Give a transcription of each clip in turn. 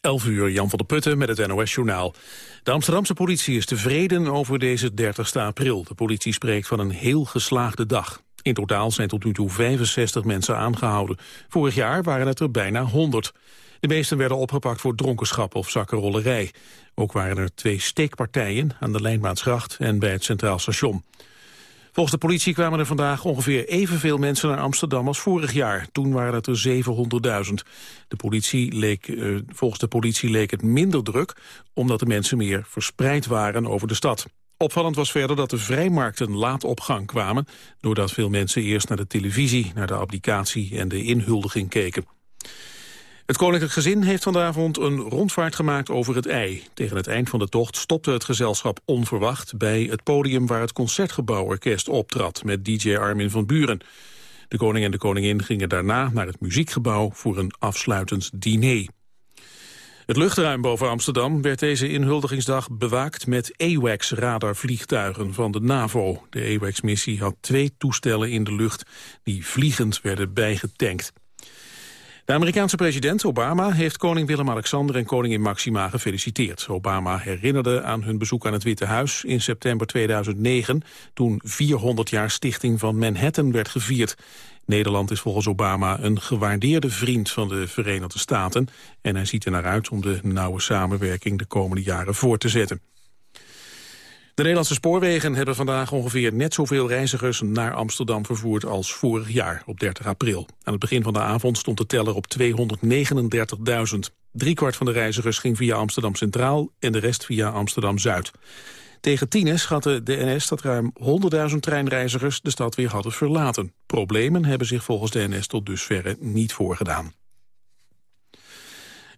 11 uur, Jan van der Putten met het NOS-journaal. De Amsterdamse politie is tevreden over deze 30 april. De politie spreekt van een heel geslaagde dag. In totaal zijn tot nu toe 65 mensen aangehouden. Vorig jaar waren het er bijna 100. De meesten werden opgepakt voor dronkenschap of zakkenrollerij. Ook waren er twee steekpartijen aan de Lijnbaansgracht en bij het Centraal Station. Volgens de politie kwamen er vandaag ongeveer evenveel mensen naar Amsterdam als vorig jaar. Toen waren het er 700.000. De politie leek, uh, volgens de politie leek het minder druk, omdat de mensen meer verspreid waren over de stad. Opvallend was verder dat de vrijmarkten laat op gang kwamen... doordat veel mensen eerst naar de televisie, naar de applicatie en de inhuldiging keken. Het koninklijk gezin heeft vanavond een rondvaart gemaakt over het ei. Tegen het eind van de tocht stopte het gezelschap onverwacht... bij het podium waar het Concertgebouworkest optrad... met DJ Armin van Buren. De koning en de koningin gingen daarna naar het muziekgebouw... voor een afsluitend diner. Het luchtruim boven Amsterdam werd deze inhuldigingsdag bewaakt met AWACS-radarvliegtuigen van de NAVO. De AWACS-missie had twee toestellen in de lucht die vliegend werden bijgetankt. De Amerikaanse president Obama heeft koning Willem-Alexander en koningin Maxima gefeliciteerd. Obama herinnerde aan hun bezoek aan het Witte Huis in september 2009... toen 400 jaar stichting van Manhattan werd gevierd. Nederland is volgens Obama een gewaardeerde vriend van de Verenigde Staten... en hij ziet er naar uit om de nauwe samenwerking de komende jaren voort te zetten. De Nederlandse spoorwegen hebben vandaag ongeveer net zoveel reizigers naar Amsterdam vervoerd als vorig jaar op 30 april. Aan het begin van de avond stond de teller op 239.000. Driekwart van de reizigers ging via Amsterdam Centraal en de rest via Amsterdam Zuid. Tegen tien schatte de NS dat ruim 100.000 treinreizigers de stad weer hadden verlaten. Problemen hebben zich volgens de NS tot dusverre niet voorgedaan.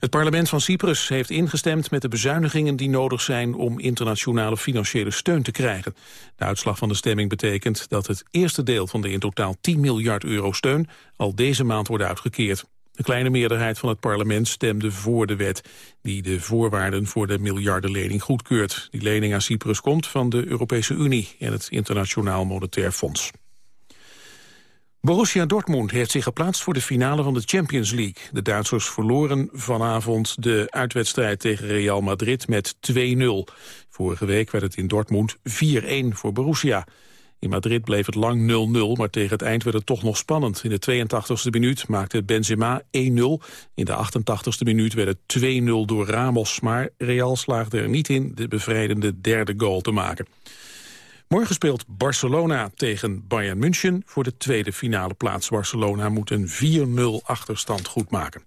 Het parlement van Cyprus heeft ingestemd met de bezuinigingen die nodig zijn om internationale financiële steun te krijgen. De uitslag van de stemming betekent dat het eerste deel van de in totaal 10 miljard euro steun al deze maand wordt uitgekeerd. Een kleine meerderheid van het parlement stemde voor de wet... die de voorwaarden voor de miljardenlening goedkeurt. Die lening aan Cyprus komt van de Europese Unie en het Internationaal Monetair Fonds. Borussia Dortmund heeft zich geplaatst voor de finale van de Champions League. De Duitsers verloren vanavond de uitwedstrijd tegen Real Madrid met 2-0. Vorige week werd het in Dortmund 4-1 voor Borussia. In Madrid bleef het lang 0-0, maar tegen het eind werd het toch nog spannend. In de 82e minuut maakte Benzema 1-0. In de 88e minuut werd het 2-0 door Ramos. Maar Real slaagde er niet in de bevrijdende derde goal te maken. Morgen speelt Barcelona tegen Bayern München voor de tweede finale plaats. Barcelona moet een 4-0 achterstand goedmaken.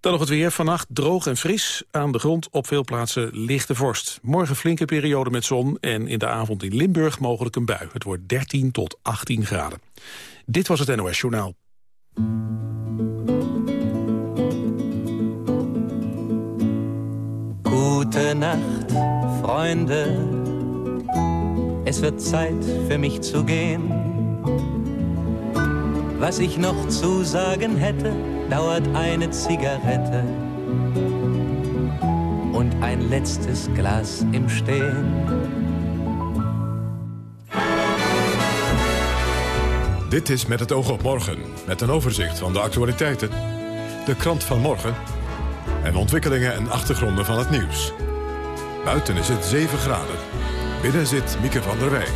Dan nog het weer. Vannacht droog en fris. Aan de grond op veel plaatsen lichte vorst. Morgen flinke periode met zon en in de avond in Limburg mogelijk een bui. Het wordt 13 tot 18 graden. Dit was het NOS Journaal. Gute Nacht, vrienden. Es wird Zeit für mich zu gehen. Was ich noch zu sagen hätte, dauert eine Zigarette und ein letztes Glas im Stehen. Dit is Met het oog op morgen, met een overzicht van de actualiteiten, de krant van morgen en ontwikkelingen en achtergronden van het nieuws. Buiten is het 7 graden. Binnen zit Mieke van der Wij.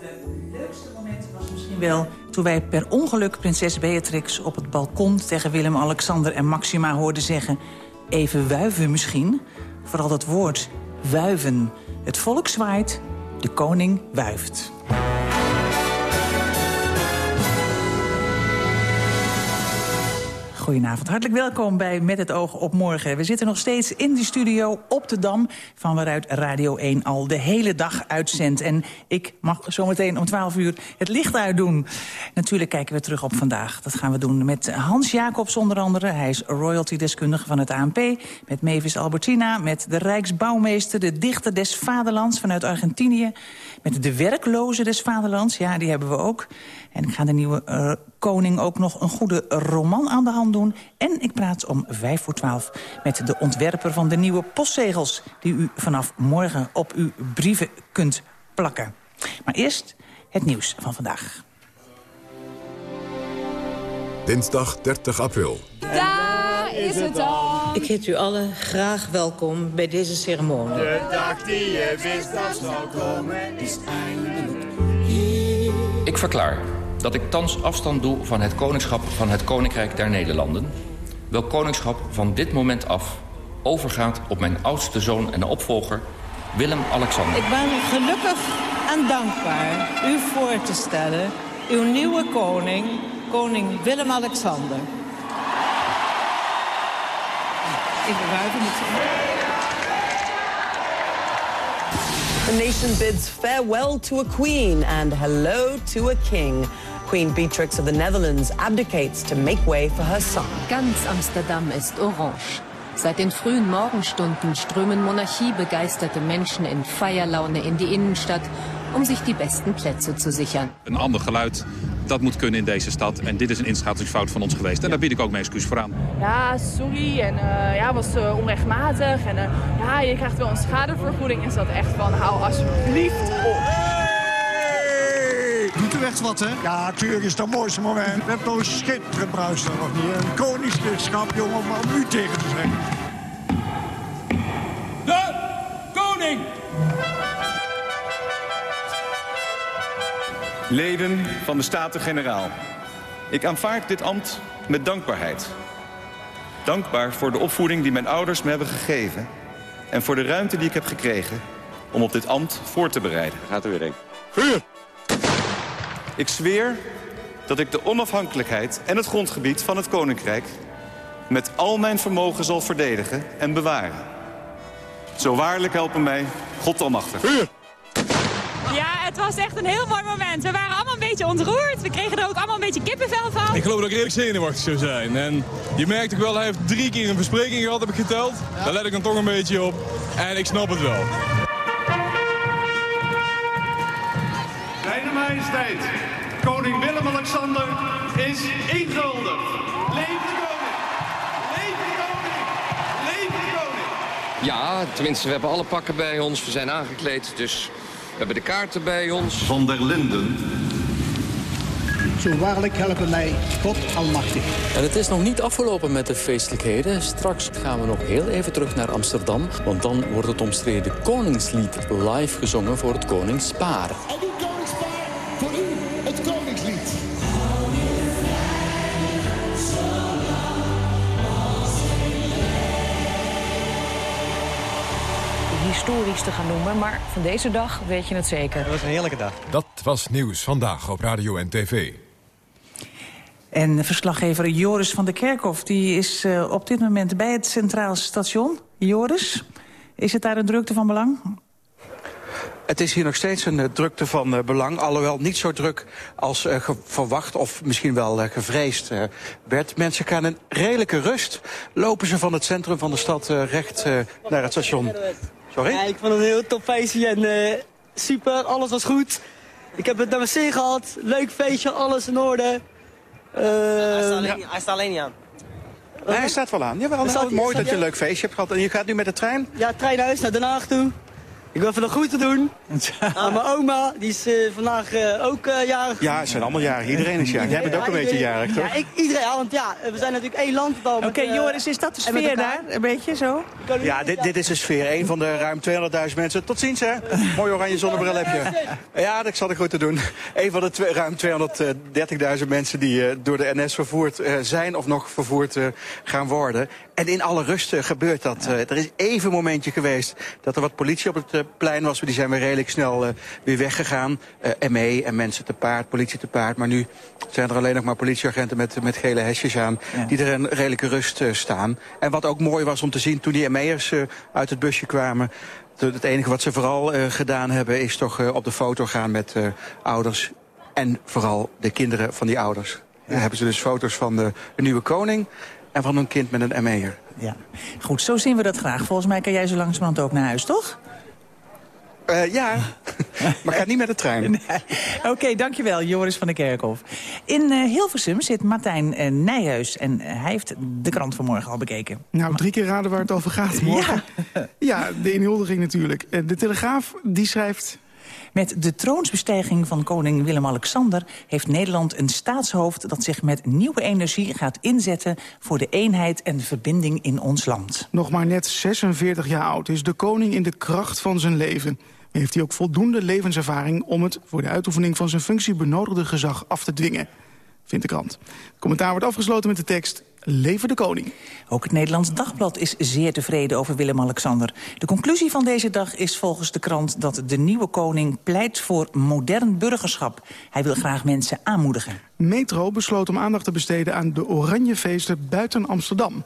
Het leukste moment was misschien wel toen wij per ongeluk prinses Beatrix op het balkon... tegen Willem-Alexander en Maxima hoorden zeggen... even wuiven misschien. Vooral dat woord wuiven. Het volk zwaait, de koning wuift. Goedenavond, hartelijk welkom bij Met het oog op morgen. We zitten nog steeds in de studio op de Dam... van waaruit Radio 1 al de hele dag uitzendt. En ik mag zometeen om 12 uur het licht uitdoen. Natuurlijk kijken we terug op vandaag. Dat gaan we doen met Hans Jacobs onder andere. Hij is royalty-deskundige van het ANP. Met Mavis Albertina, met de Rijksbouwmeester... de dichter des vaderlands vanuit Argentinië. Met de werklozen des vaderlands, ja, die hebben we ook. En ik ga de nieuwe uh, koning ook nog een goede roman aan de hand doen. En ik praat om vijf voor twaalf met de ontwerper van de nieuwe postzegels... die u vanaf morgen op uw brieven kunt plakken. Maar eerst het nieuws van vandaag. Dinsdag 30 april. Daar is het al. Ik heet u allen graag welkom bij deze ceremonie. De dag die je wist dat zou komen is eindelijk Ik verklaar dat ik thans afstand doe van het koningschap van het Koninkrijk der Nederlanden. Welk koningschap van dit moment af overgaat op mijn oudste zoon en opvolger, Willem-Alexander. Ik ben gelukkig en dankbaar u voor te stellen... uw nieuwe koning, koning Willem-Alexander. Ik buiten moet The nation bids farewell to a queen and hello to a king. Queen Beatrix of the Netherlands abdicates to make way for her son. Ganz Amsterdam ist orange. Seit den frühen Morgenstunden strömen monarchiebegeisterte Menschen in Feierlaune in die Innenstadt, um sich die besten Plätze zu sichern. Een ander geluid, dat moet kunnen in deze stad. En dit is een inschatingsfout van ons geweest. En daar bied ik ook mijn excuus voor aan. Ja, sorry. En uh, ja, was uh, onrechtmatig. En uh, ja, je krijgt wel een schadevergoeding. Is dat echt van, hou alsjeblieft op. Doet u echt wat, hè? Ja, natuurlijk is het het mooiste moment. We hebben toch een schitterend bruis nog niet. Een koningschap, jongen, om u tegen te zeggen. Leden van de Staten-Generaal. Ik aanvaard dit ambt met dankbaarheid. Dankbaar voor de opvoeding die mijn ouders me hebben gegeven... en voor de ruimte die ik heb gekregen om op dit ambt voor te bereiden. Gaat er weer een. Vuur! Ik zweer dat ik de onafhankelijkheid en het grondgebied van het Koninkrijk... met al mijn vermogen zal verdedigen en bewaren. Zo waarlijk helpen mij God almachtig. Vuur! Ja, het was echt een heel mooi moment. We waren allemaal een beetje ontroerd. We kregen er ook allemaal een beetje kippenvel van. Ik geloof dat ik redelijk zenuwachtig zou zijn. En je merkt ook wel, hij heeft drie keer een verspreking gehad, heb ik geteld. Daar let ik dan toch een beetje op. En ik snap het wel. Zijne majesteit, koning Willem-Alexander is inguldigd. Leef de koning! Leef de koning! Leef de koning! Ja, tenminste, we hebben alle pakken bij ons. We zijn aangekleed, dus we hebben de kaarten bij ons. Van der Linden. Zo waarlijk helpen mij God Almachtig. En het is nog niet afgelopen met de feestelijkheden. Straks gaan we nog heel even terug naar Amsterdam. Want dan wordt het omstreden Koningslied live gezongen voor het Koningspaar. Historisch te gaan noemen, maar van deze dag weet je het zeker. Dat was een heerlijke dag. Dat was Nieuws Vandaag op Radio en TV. En verslaggever Joris van der Kerkhof die is uh, op dit moment bij het Centraal Station. Joris, is het daar een drukte van belang? Het is hier nog steeds een uh, drukte van uh, belang. Alhoewel niet zo druk als uh, verwacht of misschien wel gevreesd werd. Mensen gaan in redelijke rust. Lopen ze van het centrum van de stad recht naar het station. Sorry? Ja, ik vond het een heel top feestje en super, alles was goed. Ik heb het naar mijn zin gehad. Leuk feestje, alles in orde. hij, staat alleen, ja. hij staat alleen niet aan. Nee, hij staat wel aan. Jawel, nou, mooi dat je een leuk feestje hebt gehad. En je gaat nu met de trein? Ja, trein naar huis, naar Den Haag toe. Ik wil even nog goed te doen aan mijn oma. Die is uh, vandaag uh, ook uh, jarig. Ja, het zijn allemaal jarig. Iedereen is jarig. Jij bent ook een beetje jarig, toch? Ja, ik, iedereen. Ja, want ja, we zijn natuurlijk één land. Oké, okay, Joris, is dat de sfeer daar? Een beetje zo? Ja, dit, dit is de sfeer. Een van de ruim 200.000 mensen. Tot ziens, hè. Mooi oranje zonnebril heb je. Ja, dat zal ik goed te doen. Een van de twee, ruim 230.000 mensen die door de NS vervoerd zijn of nog vervoerd gaan worden. En in alle rust gebeurt dat. er is even een momentje geweest dat er wat politie op het plein was. Die zijn weer redelijk snel uh, weer weggegaan. ME en mensen te paard, politie te paard. Maar nu zijn er alleen nog maar politieagenten met, met gele hesjes aan... Ja. die er in redelijke rust staan. En wat ook mooi was om te zien toen die ME'ers uit het busje kwamen... Het enige wat ze vooral gedaan hebben is toch op de foto gaan met ouders... en vooral de kinderen van die ouders. Ja. Daar hebben ze dus foto's van de, de nieuwe koning en van hun kind met een ME'er. Ja, goed, zo zien we dat graag. Volgens mij kan jij zo langzamerhand ook naar huis, toch? Uh, ja, maar ik ga niet met de trein. Nee. Oké, okay, dankjewel Joris van der Kerkhof. In uh, Hilversum zit Martijn uh, Nijhuis en hij heeft de krant vanmorgen al bekeken. Nou, drie keer raden waar het over gaat morgen. Ja, ja de inhuldiging natuurlijk. De Telegraaf die schrijft... Met de troonsbestijging van koning Willem-Alexander... heeft Nederland een staatshoofd dat zich met nieuwe energie gaat inzetten... voor de eenheid en verbinding in ons land. Nog maar net 46 jaar oud is de koning in de kracht van zijn leven. Heeft hij ook voldoende levenservaring om het voor de uitoefening van zijn functie benodigde gezag af te dwingen? Vindt de krant. Het commentaar wordt afgesloten met de tekst Leven de koning. Ook het Nederlands Dagblad is zeer tevreden over Willem-Alexander. De conclusie van deze dag is volgens de krant dat de nieuwe koning pleit voor modern burgerschap. Hij wil graag mensen aanmoedigen. Metro besloot om aandacht te besteden aan de Oranjefeesten buiten Amsterdam.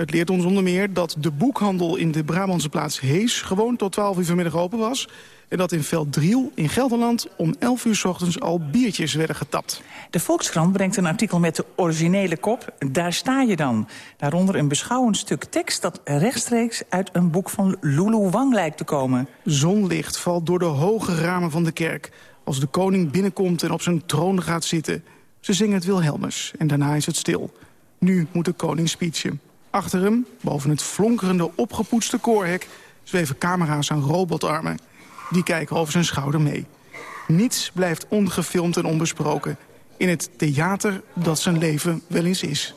Het leert ons onder meer dat de boekhandel in de Brabantse plaats Hees... gewoon tot 12 uur vanmiddag open was... en dat in Veldriel in Gelderland om 11 uur s ochtends al biertjes werden getapt. De Volkskrant brengt een artikel met de originele kop. Daar sta je dan. Daaronder een beschouwend stuk tekst dat rechtstreeks uit een boek van Lulu Wang lijkt te komen. Zonlicht valt door de hoge ramen van de kerk... als de koning binnenkomt en op zijn troon gaat zitten. Ze zingen het Wilhelmus en daarna is het stil. Nu moet de koning speechen. Achter hem, boven het flonkerende opgepoetste koorhek... zweven camera's aan robotarmen. Die kijken over zijn schouder mee. Niets blijft ongefilmd en onbesproken... in het theater dat zijn leven wel eens is.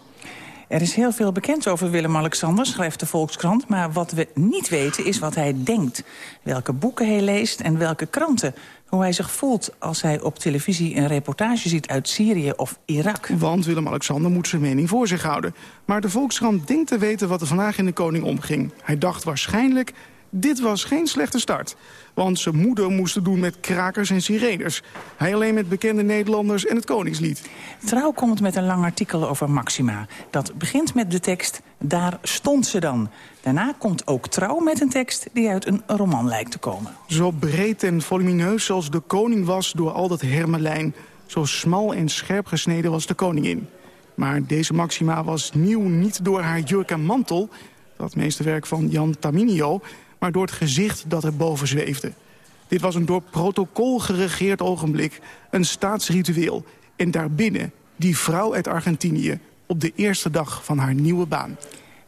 Er is heel veel bekend over Willem-Alexander, schrijft de Volkskrant... maar wat we niet weten is wat hij denkt. Welke boeken hij leest en welke kranten. Hoe hij zich voelt als hij op televisie een reportage ziet uit Syrië of Irak. Want Willem-Alexander moet zijn mening voor zich houden. Maar de Volkskrant denkt te weten wat er vandaag in de koning omging. Hij dacht waarschijnlijk, dit was geen slechte start. Want zijn moeder moest het doen met krakers en sirenes. Hij alleen met bekende Nederlanders en het Koningslied. Trouw komt met een lang artikel over Maxima. Dat begint met de tekst, daar stond ze dan. Daarna komt ook Trouw met een tekst die uit een roman lijkt te komen. Zo breed en volumineus als de koning was door al dat hermelijn... zo smal en scherp gesneden was de koningin. Maar deze Maxima was nieuw niet door haar jurk en mantel... dat meesterwerk van Jan Taminio maar door het gezicht dat er boven zweefde. Dit was een door protocol geregeerd ogenblik, een staatsritueel. En daarbinnen die vrouw uit Argentinië op de eerste dag van haar nieuwe baan.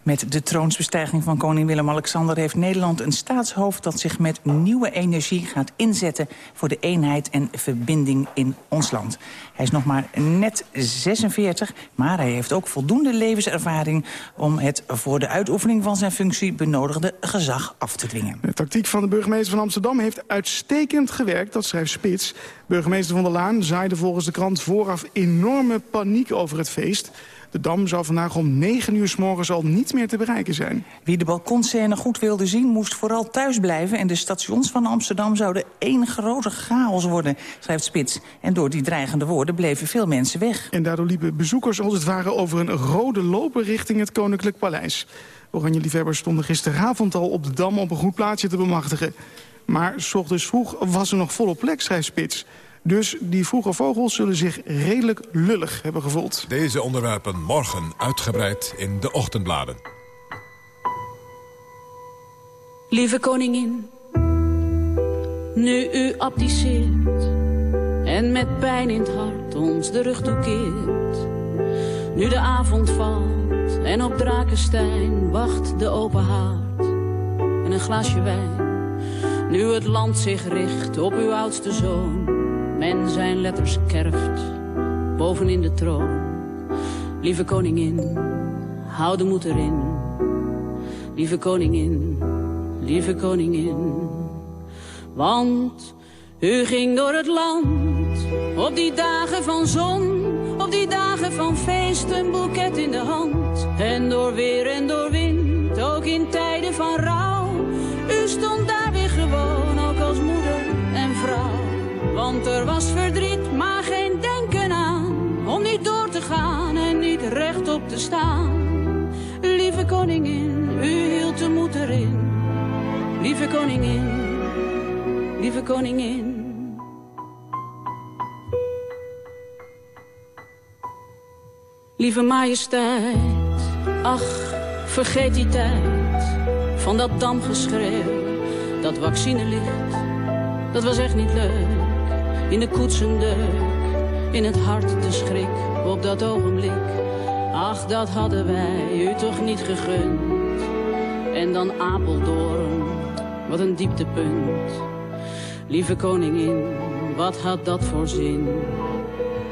Met de troonsbestijging van koning Willem-Alexander heeft Nederland een staatshoofd dat zich met nieuwe energie gaat inzetten voor de eenheid en verbinding in ons land. Hij is nog maar net 46, maar hij heeft ook voldoende levenservaring om het voor de uitoefening van zijn functie benodigde gezag af te dwingen. De tactiek van de burgemeester van Amsterdam heeft uitstekend gewerkt, dat schrijft Spits. Burgemeester van der Laan zaaide volgens de krant vooraf enorme paniek over het feest. De Dam zou vandaag om 9 uur s morgens al niet meer te bereiken zijn. Wie de balkonscène goed wilde zien, moest vooral thuis blijven... en de stations van Amsterdam zouden één grote chaos worden, schrijft Spits. En door die dreigende woorden bleven veel mensen weg. En daardoor liepen bezoekers als het ware over een rode loper richting het Koninklijk Paleis. Oranje-liefhebbers stonden gisteravond al op de Dam op een goed plaatsje te bemachtigen. Maar s ochtends vroeg was er nog volop plek, schrijft Spits. Dus die vroege vogels zullen zich redelijk lullig hebben gevoeld. Deze onderwerpen morgen uitgebreid in de ochtendbladen. Lieve koningin, nu u abdiceert en met pijn in het hart ons de rug toekeert. Nu de avond valt en op Drakenstein wacht de open haard en een glaasje wijn. Nu het land zich richt op uw oudste zoon men zijn letters kerft, bovenin de troon. Lieve koningin, hou de moed erin. Lieve koningin, lieve koningin. Want u ging door het land, op die dagen van zon, op die dagen van feest, een boeket in de hand. En door weer en door wind, ook in tijden van rouw. U stond daar Want er was verdriet, maar geen denken aan. Om niet door te gaan en niet rechtop te staan. Lieve koningin, u hield de moed erin. Lieve koningin, lieve koningin. Lieve majesteit, ach, vergeet die tijd. Van dat damgeschreeuw, dat vaccinelicht. Dat was echt niet leuk in de koetsendeuk, in het hart de schrik op dat ogenblik. Ach, dat hadden wij u toch niet gegund. En dan Apeldoorn, wat een dieptepunt. Lieve koningin, wat had dat voor zin?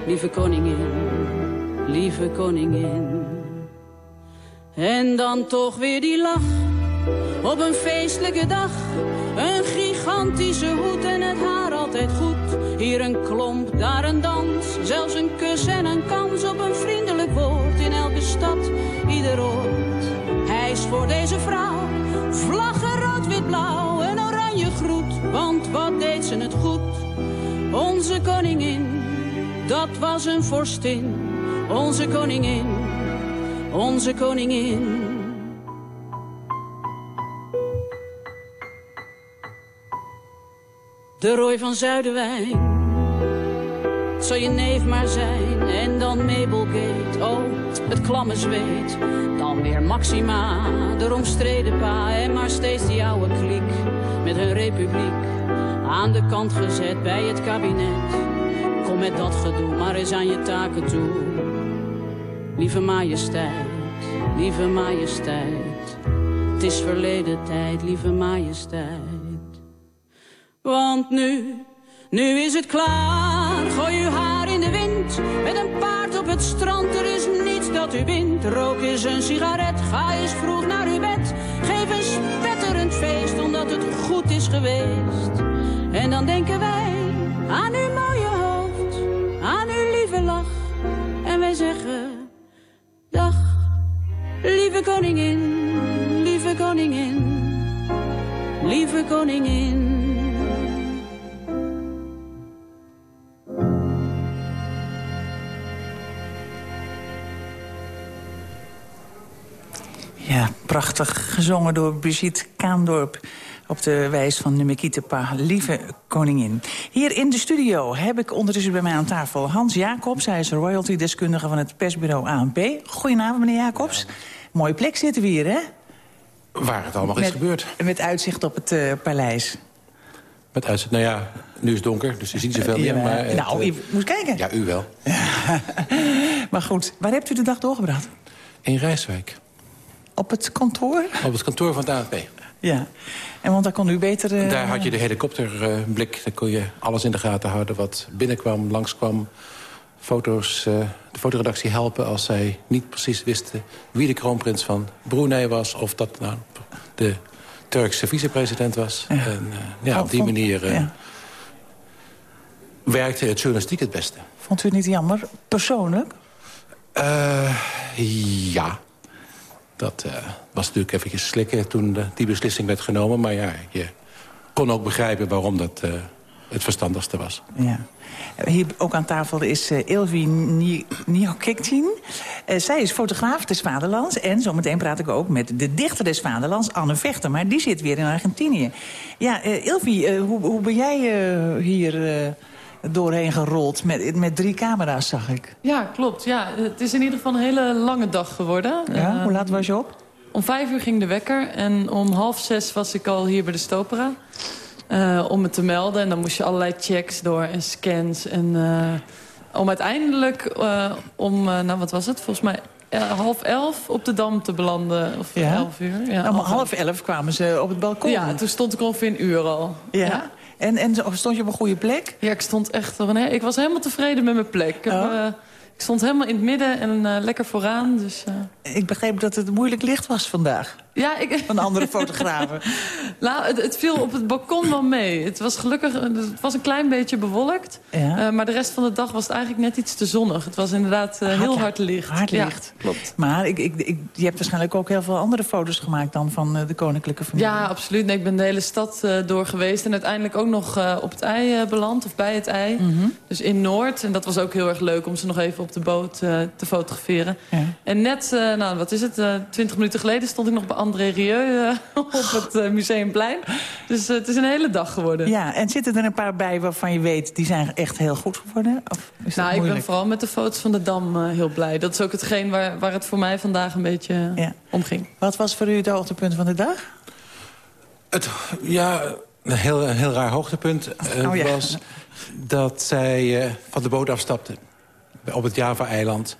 Lieve koningin, lieve koningin. En dan toch weer die lach, op een feestelijke dag. Een gigantische hoed en het haar altijd goed. Hier een klomp, daar een dans, zelfs een kus en een kans op een vriendelijk woord. In elke stad, ieder oord. Hij is voor deze vrouw, vlaggen rood, wit, blauw, een oranje groet. Want wat deed ze het goed, onze koningin, dat was een vorstin. Onze koningin, onze koningin. De rooi van Zuiderwijn. Zal je neef maar zijn. En dan Mabel Gate. Oh, het klamme zweet. Dan weer Maxima, de omstreden pa. En maar steeds die oude kliek. Met hun republiek. Aan de kant gezet bij het kabinet. Kom met dat gedoe, maar eens aan je taken toe. Lieve majesteit, lieve majesteit. Het is verleden tijd, lieve majesteit. Want nu, nu is het klaar. Gooi uw haar in de wind. Met een paard op het strand, er is niets dat u wint. Rook is een sigaret, ga eens vroeg naar uw bed. Geef een spetterend feest, omdat het goed is geweest. En dan denken wij aan uw mooie hoofd, aan uw lieve lach. En wij zeggen, dag, lieve koningin, lieve koningin, lieve koningin. Ja, prachtig gezongen door Brigitte Kaandorp op de wijs van Numekitepa, lieve koningin. Hier in de studio heb ik ondertussen bij mij aan tafel Hans Jacobs. Hij is royalty-deskundige van het persbureau ANP. Goedenavond, meneer Jacobs. Mooie plek zitten we hier, hè? Waar het allemaal met, is gebeurd. Met uitzicht op het uh, paleis. Met uitzicht, nou ja, nu is het donker, dus je ziet zoveel meer. Ja, maar het, nou, je moet kijken. Ja, u wel. maar goed, waar hebt u de dag doorgebracht? In Rijswijk. Op het kantoor? Op het kantoor van het ANP. Ja, en want daar kon u beter... Uh... Daar had je de helikopterblik. daar kon je alles in de gaten houden wat binnenkwam, langskwam. Foto's, uh, de fotoredactie helpen als zij niet precies wisten... wie de kroonprins van Brunei was... of dat nou de Turkse vicepresident was. Ja. En uh, ja, op die vond, manier ja. werkte het journalistiek het beste. Vond u het niet jammer, persoonlijk? ja, dat uh, was natuurlijk eventjes slikken toen die beslissing werd genomen. Maar ja, je kon ook begrijpen waarom dat uh, het verstandigste was. Ja. Hier ook aan tafel is uh, Ilvi. Uh, zij is fotograaf des Vaderlands. En zometeen praat ik ook met de dichter des Vaderlands, Anne Vechter. Maar die zit weer in Argentinië. Ja, Ilvi, hoe, hoe ben jij hier doorheen gerold. Met, met drie camera's, zag ik. Ja, klopt. Ja, het is in ieder geval een hele lange dag geworden. Ja, uh, hoe laat was je op? Om vijf uur ging de wekker. En om half zes was ik al hier bij de Stopera. Uh, om me te melden. En dan moest je allerlei checks door en scans. En uh, om uiteindelijk om, nou wat was het? Volgens mij half elf op de Dam te belanden. Of ja? elf uur. Ja, nou, om half elf kwamen ze op het balkon. Ja, toen stond ik ongeveer een uur al. ja. ja. En, en stond je op een goede plek? Ja, ik stond echt... Ik was helemaal tevreden met mijn plek. Ik, heb, Oh. uh, ik stond helemaal in het midden en uh, lekker vooraan. Dus, uh... Ik begreep dat het moeilijk licht was vandaag. Ja, ik... Van andere fotografen. nou, het, het, viel op het balkon wel mee. Het was gelukkig... Het was een klein beetje bewolkt. Ja. maar de rest van de dag was het eigenlijk net iets te zonnig. Het was inderdaad hard, heel hard licht. Hard licht. Ja, klopt. Maar ik, ik, ik, je hebt waarschijnlijk ook heel veel andere foto's gemaakt... dan van de koninklijke familie. Ja, absoluut. Nee, ik ben de hele stad door geweest. En uiteindelijk ook nog op het ei beland. Of bij het ei. Mm -hmm. Dus in Noord. En dat was ook heel erg leuk om ze nog even op de boot te fotograferen. Ja. En net, nou wat is het, twintig minuten geleden stond ik nog bij André Rieu op het uh, Museumplein. Dus uh, het is een hele dag geworden. Ja, en zitten er een paar bij waarvan je weet... die zijn echt heel goed geworden? Of is nou, dat ik ben vooral met de foto's van de Dam uh, heel blij. Dat is ook hetgeen waar, waar het voor mij vandaag een beetje ja. om ging. Wat was voor u het hoogtepunt van de dag? Het, ja, een heel, een heel raar hoogtepunt oh, ja. was dat zij van de boot afstapte. Op het Java-eiland.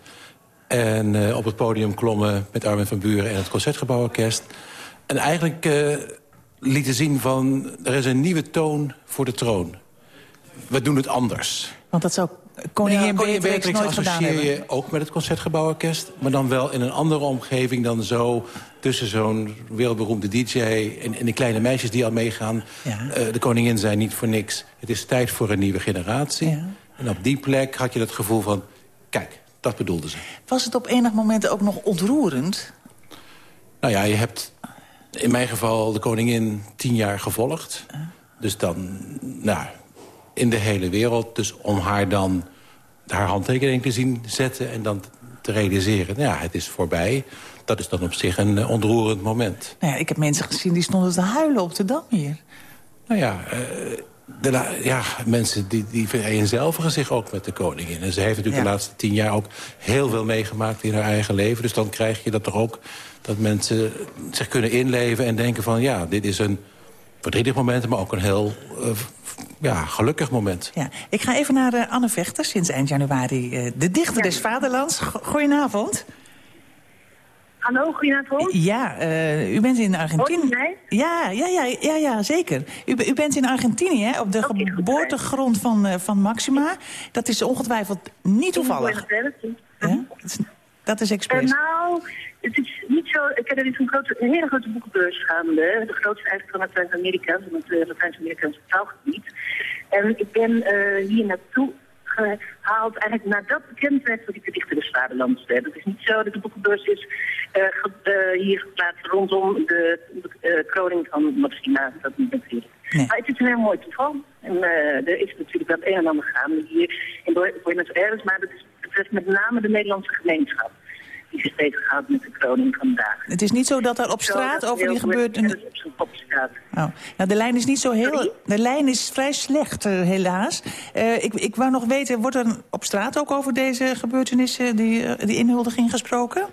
En uh, op het podium klommen met Armin van Buren en het Concertgebouworkest. En eigenlijk uh, lieten zien van... er is een nieuwe toon voor de troon. We doen het anders. Want dat zou koningin Ja, koningin Beatrix nooit gedaan associeer je ook met het Concertgebouworkest... maar dan wel in een andere omgeving dan zo... tussen zo'n wereldberoemde DJ en, en de kleine meisjes die al meegaan. Eh, de koningin zei niet voor niks. Het is tijd voor een nieuwe generatie. En op die plek had je het gevoel van... kijk, dat bedoelden ze. Was het op enig moment ook nog ontroerend? Nou ja, je hebt in mijn geval de koningin tien jaar gevolgd. Dus dan, nou, in de hele wereld. Dus om haar dan haar handtekening te zien zetten... en dan te realiseren, nou ja, het is voorbij. Dat is dan op zich een eh, ontroerend moment. Nou ja, ik heb mensen gezien die stonden te huilen op de Dam hier. Nou ja, eh, de ja mensen die, die vereenzelvigen zich ook met de koningin. En ze heeft natuurlijk Ja. de laatste tien jaar ook heel veel meegemaakt in haar eigen leven. Dus dan krijg je dat toch ook dat mensen zich kunnen inleven en denken van... ja, dit is een verdrietig moment, maar ook een heel eh, ja, gelukkig moment. Ja. Ik ga even naar eh, Anne Vechter, sinds eind januari eh, de dichter des vaderlands. Go- Goedenavond. Hallo, goedenavond. Ja, eh, u bent in Argentinië. Ja, ja, ja, ja, ja, zeker. U, u bent in Argentinië, hè, op de geboortegrond van, eh, van Maxima. Dat is ongetwijfeld niet toevallig. Ja? Dat is- Dat is Eh, expres. nou, het is niet zo... Ik er is een, grote, een hele grote boekenbeurs gaande. De grootste eigenlijk van Latijns-Amerika, van het Latijns-Amerikaanse taalgebied. En ik ben hier naartoe gehaald eigenlijk nadat bekend werd dat ik de dichter des vaderlands ben. Het is niet zo dat de boekenbeurs is eh, ge- eh, hier geplaatst rondom de, eh, kroning van Maxima. Dat niet natuurlijk. Maar het is een heel mooi toeval. En er is natuurlijk wel het een en ander gaande hier in Bu- Buenos Aires, maar dat betreft met name de Nederlandse gemeenschap. Die zich bezighoudt met de kroning vandaag. Het is niet zo dat er op straat over die gebeurtenissen... op zijn kop staat. Oh. Nou, de lijn is niet zo heel... De lijn is vrij slecht, eh, helaas. Eh, ik, ik wou nog weten, wordt er op straat ook over deze gebeurtenissen... die, eh, die inhuldiging gesproken?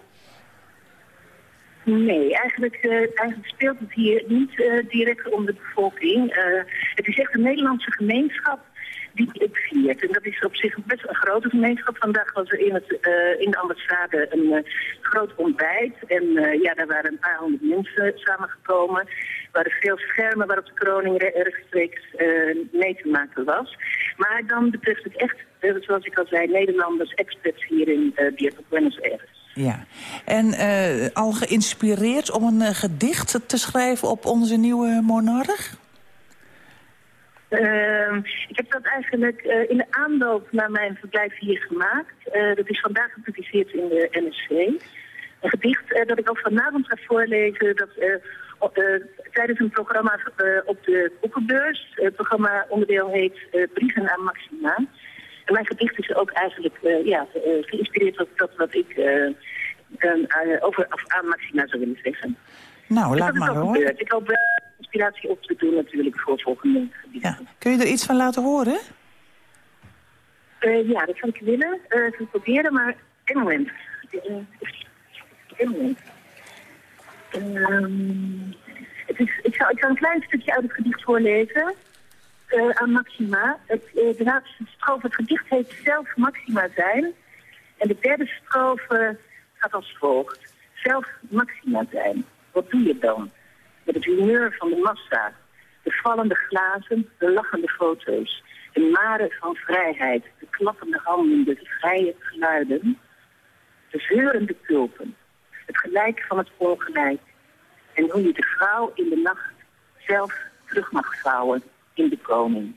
Nee, eigenlijk, eh, eigenlijk speelt het hier niet eh, direct om de bevolking. Eh, het is echt een Nederlandse gemeenschap die viert. En dat is op zich best een grote gemeenschap. Vandaag was er in, het, eh, in de ambassade een eh, groot ontbijt. En eh, ja, daar waren een paar honderd mensen samengekomen. Er waren veel schermen waarop de kroning re- rechtstreeks mee te maken was. Maar dan betreft het echt, zoals ik al zei, Nederlanders, experts hier in uh, Buenos Aires. Ja. En al geïnspireerd om een gedicht te schrijven op onze nieuwe monarch? Ehm, ik heb dat eigenlijk eh, in de aanloop naar mijn verblijf hier gemaakt. Eh, dat is vandaag gepubliceerd in de NSC. Een gedicht eh, dat ik ook vanavond ga voorlezen. Dat, tijdens een programma op de boekenbeurs. Het programma onderdeel heet Brieven aan Maxima. En mijn gedicht is ook eigenlijk ja, geïnspireerd op dat wat ik over, of aan Maxima zou willen zeggen. Nou, Dus laat maar gebeurd. Ik hoop wel inspiratie op te doen natuurlijk voor volgende gedichten. Kun je er iets van laten horen? Eh, ja, dat zou ik willen. Eh ik wil proberen, maar één moment. Eh. Ehm, het is, ik, zal, ik zal een klein stukje uit het gedicht voorlezen aan Maxima. Het, de laatste strofe, het gedicht heet Zelf Maxima zijn. En de derde strofe gaat als volgt. Zelf Maxima zijn. Wat doe je dan? Met het humeur van de massa. De vallende glazen, de lachende foto's. De maren van vrijheid, de klappende handen, de vrije geluiden. De zeurende tulpen. Het gelijk van het ongelijk. En hoe je de vrouw in de nacht zelf terug mag vouwen in de koning.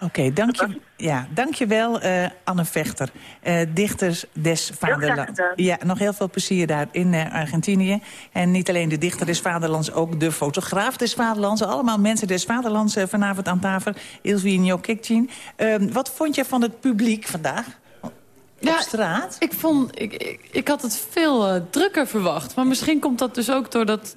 Oké, dank, je, ja, dank je wel, eh, Anne Vechter. eh, dichters des Vaderlands. Ja, nog heel veel plezier daar in eh, Argentinië. En niet alleen de dichter des Vaderlands, ook de fotograaf des Vaderlands. Allemaal mensen des Vaderlands vanavond aan tafel. Ilvinho Kikcin. Uh, wat vond je van het publiek vandaag? Ja, Op straat? Ik, vond, ik, ik, ik had het veel eh, drukker verwacht. Maar misschien komt dat dus ook doordat,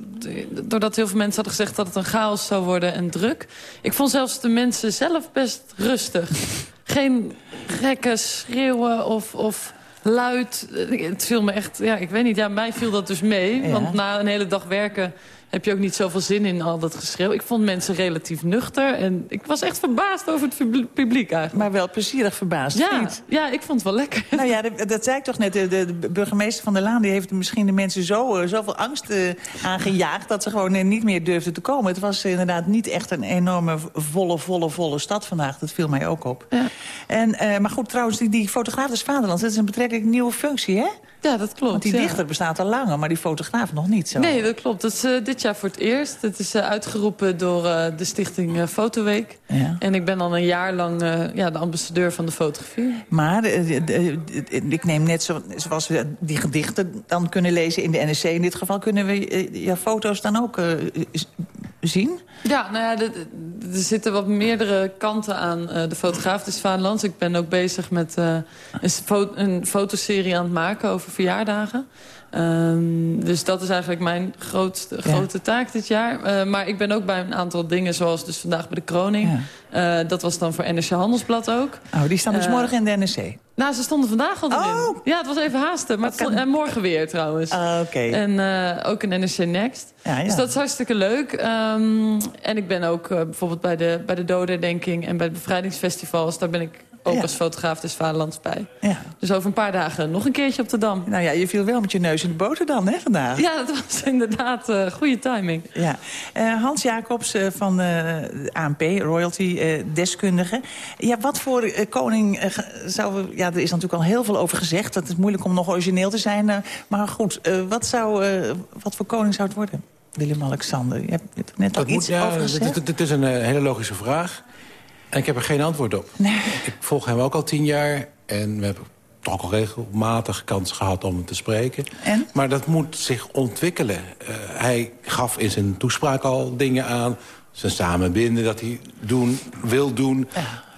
doordat heel veel mensen hadden gezegd... dat het een chaos zou worden en druk. Ik vond zelfs de mensen zelf best rustig. Geen gekke schreeuwen of, of luid. Het viel me echt... Ja, ik weet niet. Ja, mij viel dat dus mee. Ja. Want na een hele dag werken heb je ook niet zoveel zin in al dat geschreeuw. Ik vond mensen relatief nuchter. En ik was echt verbaasd over het publiek eigenlijk. Maar wel plezierig verbaasd, ja, niet? Ja, ik vond het wel lekker. Nou ja, dat, dat zei ik toch net. De, de burgemeester van der Laan die heeft misschien de mensen zo, uh, zoveel angst uh, aangejaagd... dat ze gewoon uh, niet meer durfden te komen. Het was inderdaad niet echt een enorme volle, volle, volle stad vandaag. Dat viel mij ook op. Ja. En, maar goed, trouwens, die, die fotograaf des Vaderlands... dat is een betrekkelijk nieuwe functie, hè? Ja, dat klopt. Want die ja. dichter bestaat al langer, maar die fotograaf nog niet zo. Nee, dat klopt. Dat is uh, dit jaar voor het eerst. Het is uh, uitgeroepen door uh, de stichting Fotoweek. Ja. En ik ben al een jaar lang ja, de ambassadeur van de fotografie. Maar ik neem net zo, zoals we die gedichten dan kunnen lezen in de NSC... in dit geval kunnen we je foto's dan ook Ja, nou ja, er zitten wat meerdere kanten aan de fotograaf des Vaderlands. Ik ben ook bezig met fo een fotoserie aan het maken over verjaardagen. Um, dus dat is eigenlijk mijn grootste, ja. grote taak dit jaar. Uh, maar ik ben ook bij een aantal dingen, zoals dus vandaag bij de kroning. Ja. Uh, dat was dan voor NRC Handelsblad ook. Oh, die staan dus uh, morgen in de NRC? Nou, ze stonden vandaag al erin. Oh. Ja, het was even haasten. Maar en morgen weer trouwens. Ah, oké. Okay. En ook in NRC Next. Ja. Dus dat is hartstikke leuk. Um, en ik ben ook bijvoorbeeld bij de, bij de dodendenking en bij het bevrijdingsfestivals. Daar ben ik ook ja. als fotograaf des Vaderlands bij. Ja. Dus over een paar dagen nog een keertje op de Dam. Nou ja, je viel wel met je neus in de boter dan, hè, vandaag? Ja, dat was inderdaad uh, goede timing. Ja. Uh, Hans Jacobs uh, van ANP, royalty-deskundige. ja, wat voor koning zou... Ja, er is natuurlijk al heel veel over gezegd. Het is moeilijk om nog origineel te zijn. maar goed, wat, zou, wat voor koning zou het worden? Willem-Alexander, je hebt er net al dat iets moet, ja, over gezegd. Het, het is een hele logische vraag. En ik heb er geen antwoord op. Nee. Ik volg hem ook al tien jaar. En we hebben toch ook al regelmatig kans gehad om hem te spreken. En? Maar dat moet zich ontwikkelen. Uh, hij gaf in zijn toespraak al dingen aan. Zijn samenbinden dat hij doen, wil doen.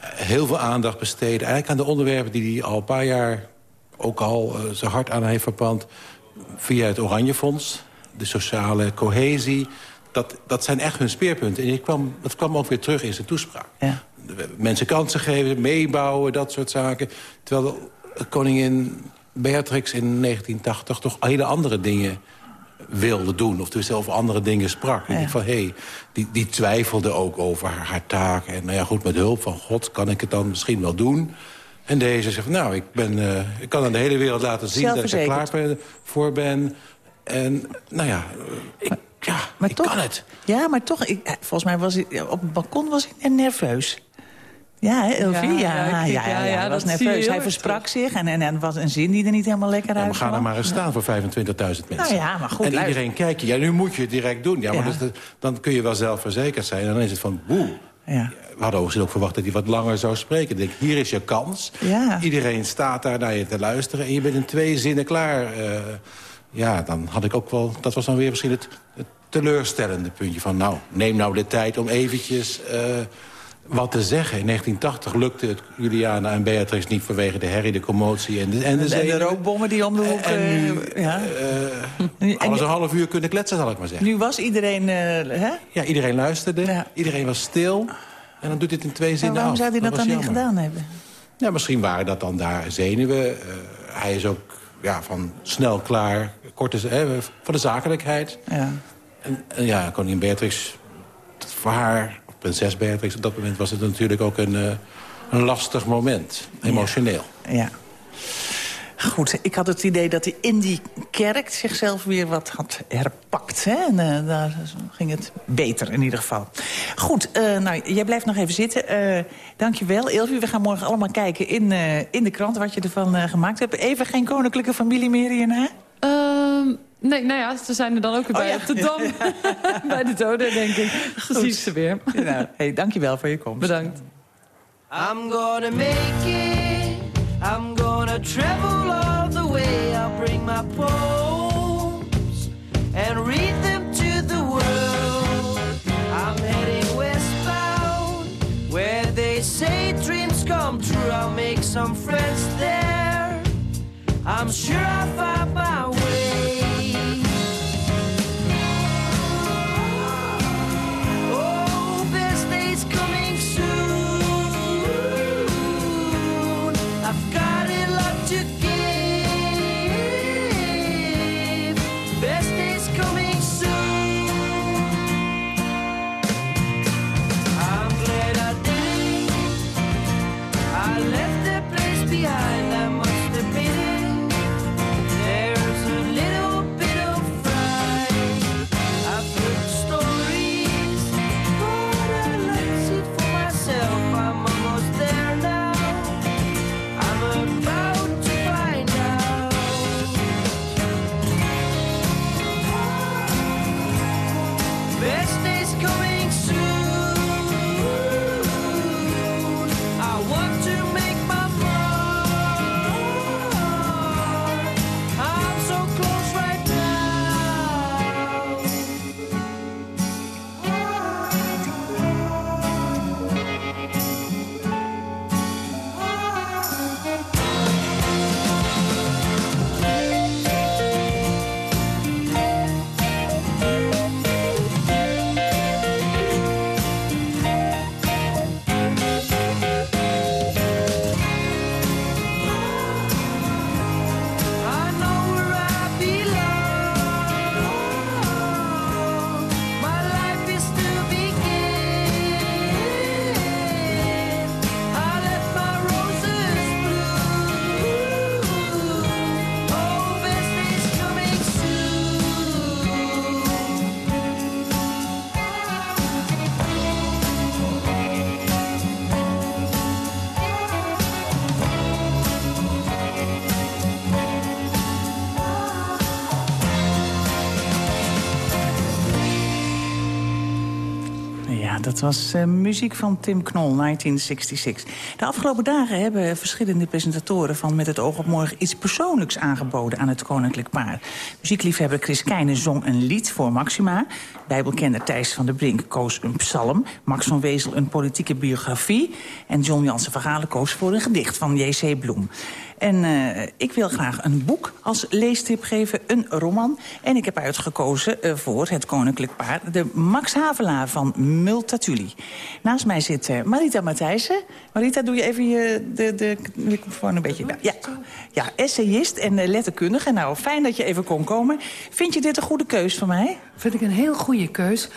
Heel veel aandacht besteden. Eigenlijk aan de onderwerpen die hij al een paar jaar... ook al uh, zijn hart aan heeft verpand. Via het Oranjefonds. De sociale cohesie. Dat, dat zijn echt hun speerpunten. En kwam, dat kwam ook weer terug in zijn toespraak. Ja mensen kansen geven, meebouwen, dat soort zaken. Terwijl de koningin Beatrix in 1980 toch hele andere dingen wilde doen. Of dus over andere dingen sprak. Ja. Van, hey, die, die twijfelde ook over haar, haar taak. En nou ja, goed, met hulp van God kan ik het dan misschien wel doen. En deze zegt, nou, ik, ben, uh, ik kan aan de hele wereld laten zien... dat ik er klaar voor ben. En nou ja, ik, ja, maar ik toch, kan het. Ja, maar toch, ik, volgens mij was ik op het balkon was ik nerveus. Ja, hè, Elvie? Ja, ja, ja, ja, ja, hij was nerveus. Hij versprak zich en, en, en was een zin die er niet helemaal lekker ja, uit We gaan er maar eens staan voor 25.000 mensen. Nou ja, maar goed. En luister. iedereen kijkt je. Ja, nu moet je het direct doen. Ja, maar dus dat, dan kun je wel zelfverzekerd zijn. En dan is het van, boe. Ja. We hadden overigens ook verwacht dat hij wat langer zou spreken. Ik denk, hier is je kans. Ja. Iedereen staat daar naar je te luisteren. En je bent in twee zinnen klaar. Uh, ja, dan had ik ook wel... Dat was dan weer misschien het, het teleurstellende puntje van... nou, neem nou de tijd om eventjes uh, wat te zeggen. In 1980 lukte het Juliana en Beatrix niet vanwege de herrie, de commotie en de, en de, en de rookbommen die om de hoek... En nu, uh, ja. uh, alles een half uur kunnen kletsen, zal ik maar zeggen. Nu was iedereen... hè? Ja, iedereen luisterde. Ja. Iedereen was stil. En dan doet dit in twee zinnen waarom af. zou hij dat, dat dan niet gedaan hebben? Ja, misschien waren dat dan daar zenuwen. hij is ook ja, van snel klaar, korte, hè, van de zakelijkheid. Ja. En, en, ja, koningin Beatrix, voor haar, prinses Beatrix... op dat moment was het natuurlijk ook een, uh, een lastig moment, emotioneel. Ja. ja. Goed, ik had het idee dat hij in die kerk zichzelf weer wat had herpakt. Hè? En uh, daar ging het beter in ieder geval. Goed, uh, nou, jij blijft nog even zitten. Uh, dankjewel, Ilvi. We gaan morgen allemaal kijken in, in de krant wat je ervan gemaakt hebt. Even geen koninklijke familie meer hierna? Uh, nee, nou ja, ze zijn er dan ook weer oh, bij ja. op de dam. bij de doden, denk ik. Precies ze weer. nou, hey, dankjewel voor je komst. Bedankt. I'm gonna make it. I'm gonna travel all the way. I'll bring my poems and read them to the world. I'm heading westbound where they say dreams come true. I'll make some friends there. I'm sure I'll find my way. Dat was uh, muziek van Tim Knol, 1966. De afgelopen dagen hebben verschillende presentatoren van Met het oog op morgen iets persoonlijks aangeboden aan het koninklijk paar. Muziekliefhebber Chris Keijnen zong een lied voor Maxima. Bijbelkender Thijs van der Brink koos een psalm. Max van Wezel een politieke biografie. En John Jansen van koos voor een gedicht van J.C. Bloem. En uh, ik wil graag een boek als leestip geven, een roman. En ik heb uitgekozen uh, voor het koninklijk paar... de Max Havelaar van Multatuli. Naast mij zit uh, Marita Matthijssen. Marita, doe je even je, de, de microfoon een beetje... Ja, ja essayist en letterkundige. Nou, fijn dat je even kon komen. Vind je dit een goede keus van mij? Vind ik een heel goede keus.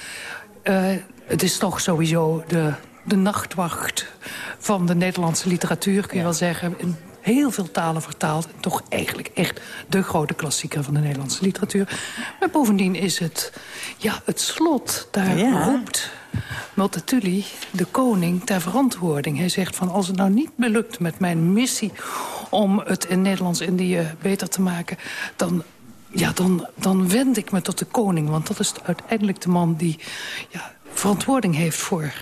het is toch sowieso de, de nachtwacht van de Nederlandse literatuur, kun je wel zeggen heel veel talen vertaald. En toch eigenlijk echt de grote klassieker van de Nederlandse literatuur. Maar bovendien is het, ja, het slot. Daar ja. roept Multatuli, de koning, ter verantwoording. Hij zegt van als het nou niet belukt met mijn missie... om het in Nederlands-Indië beter te maken... dan ja, dan, dan wend ik me tot de koning. Want dat is uiteindelijk de man die ja, verantwoording heeft voor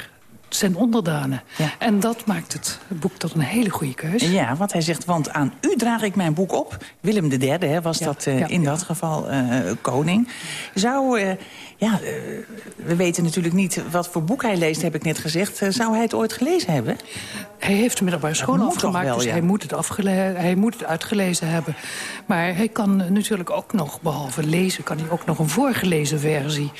zijn onderdanen. En dat maakt het boek tot een hele goede keuze. Ja, wat hij zegt, want aan u draag ik mijn boek op. Willem III hè, was dat uh, in dat geval uh, koning. Zou... Ja, we weten natuurlijk niet wat voor boek hij leest, heb ik net gezegd. zou hij het ooit gelezen hebben? Hij heeft de middelbare school afgemaakt, wel, dus ja. hij, moet het hij moet het uitgelezen hebben. Maar hij kan natuurlijk ook nog, behalve lezen... kan hij ook nog een voorgelezen versie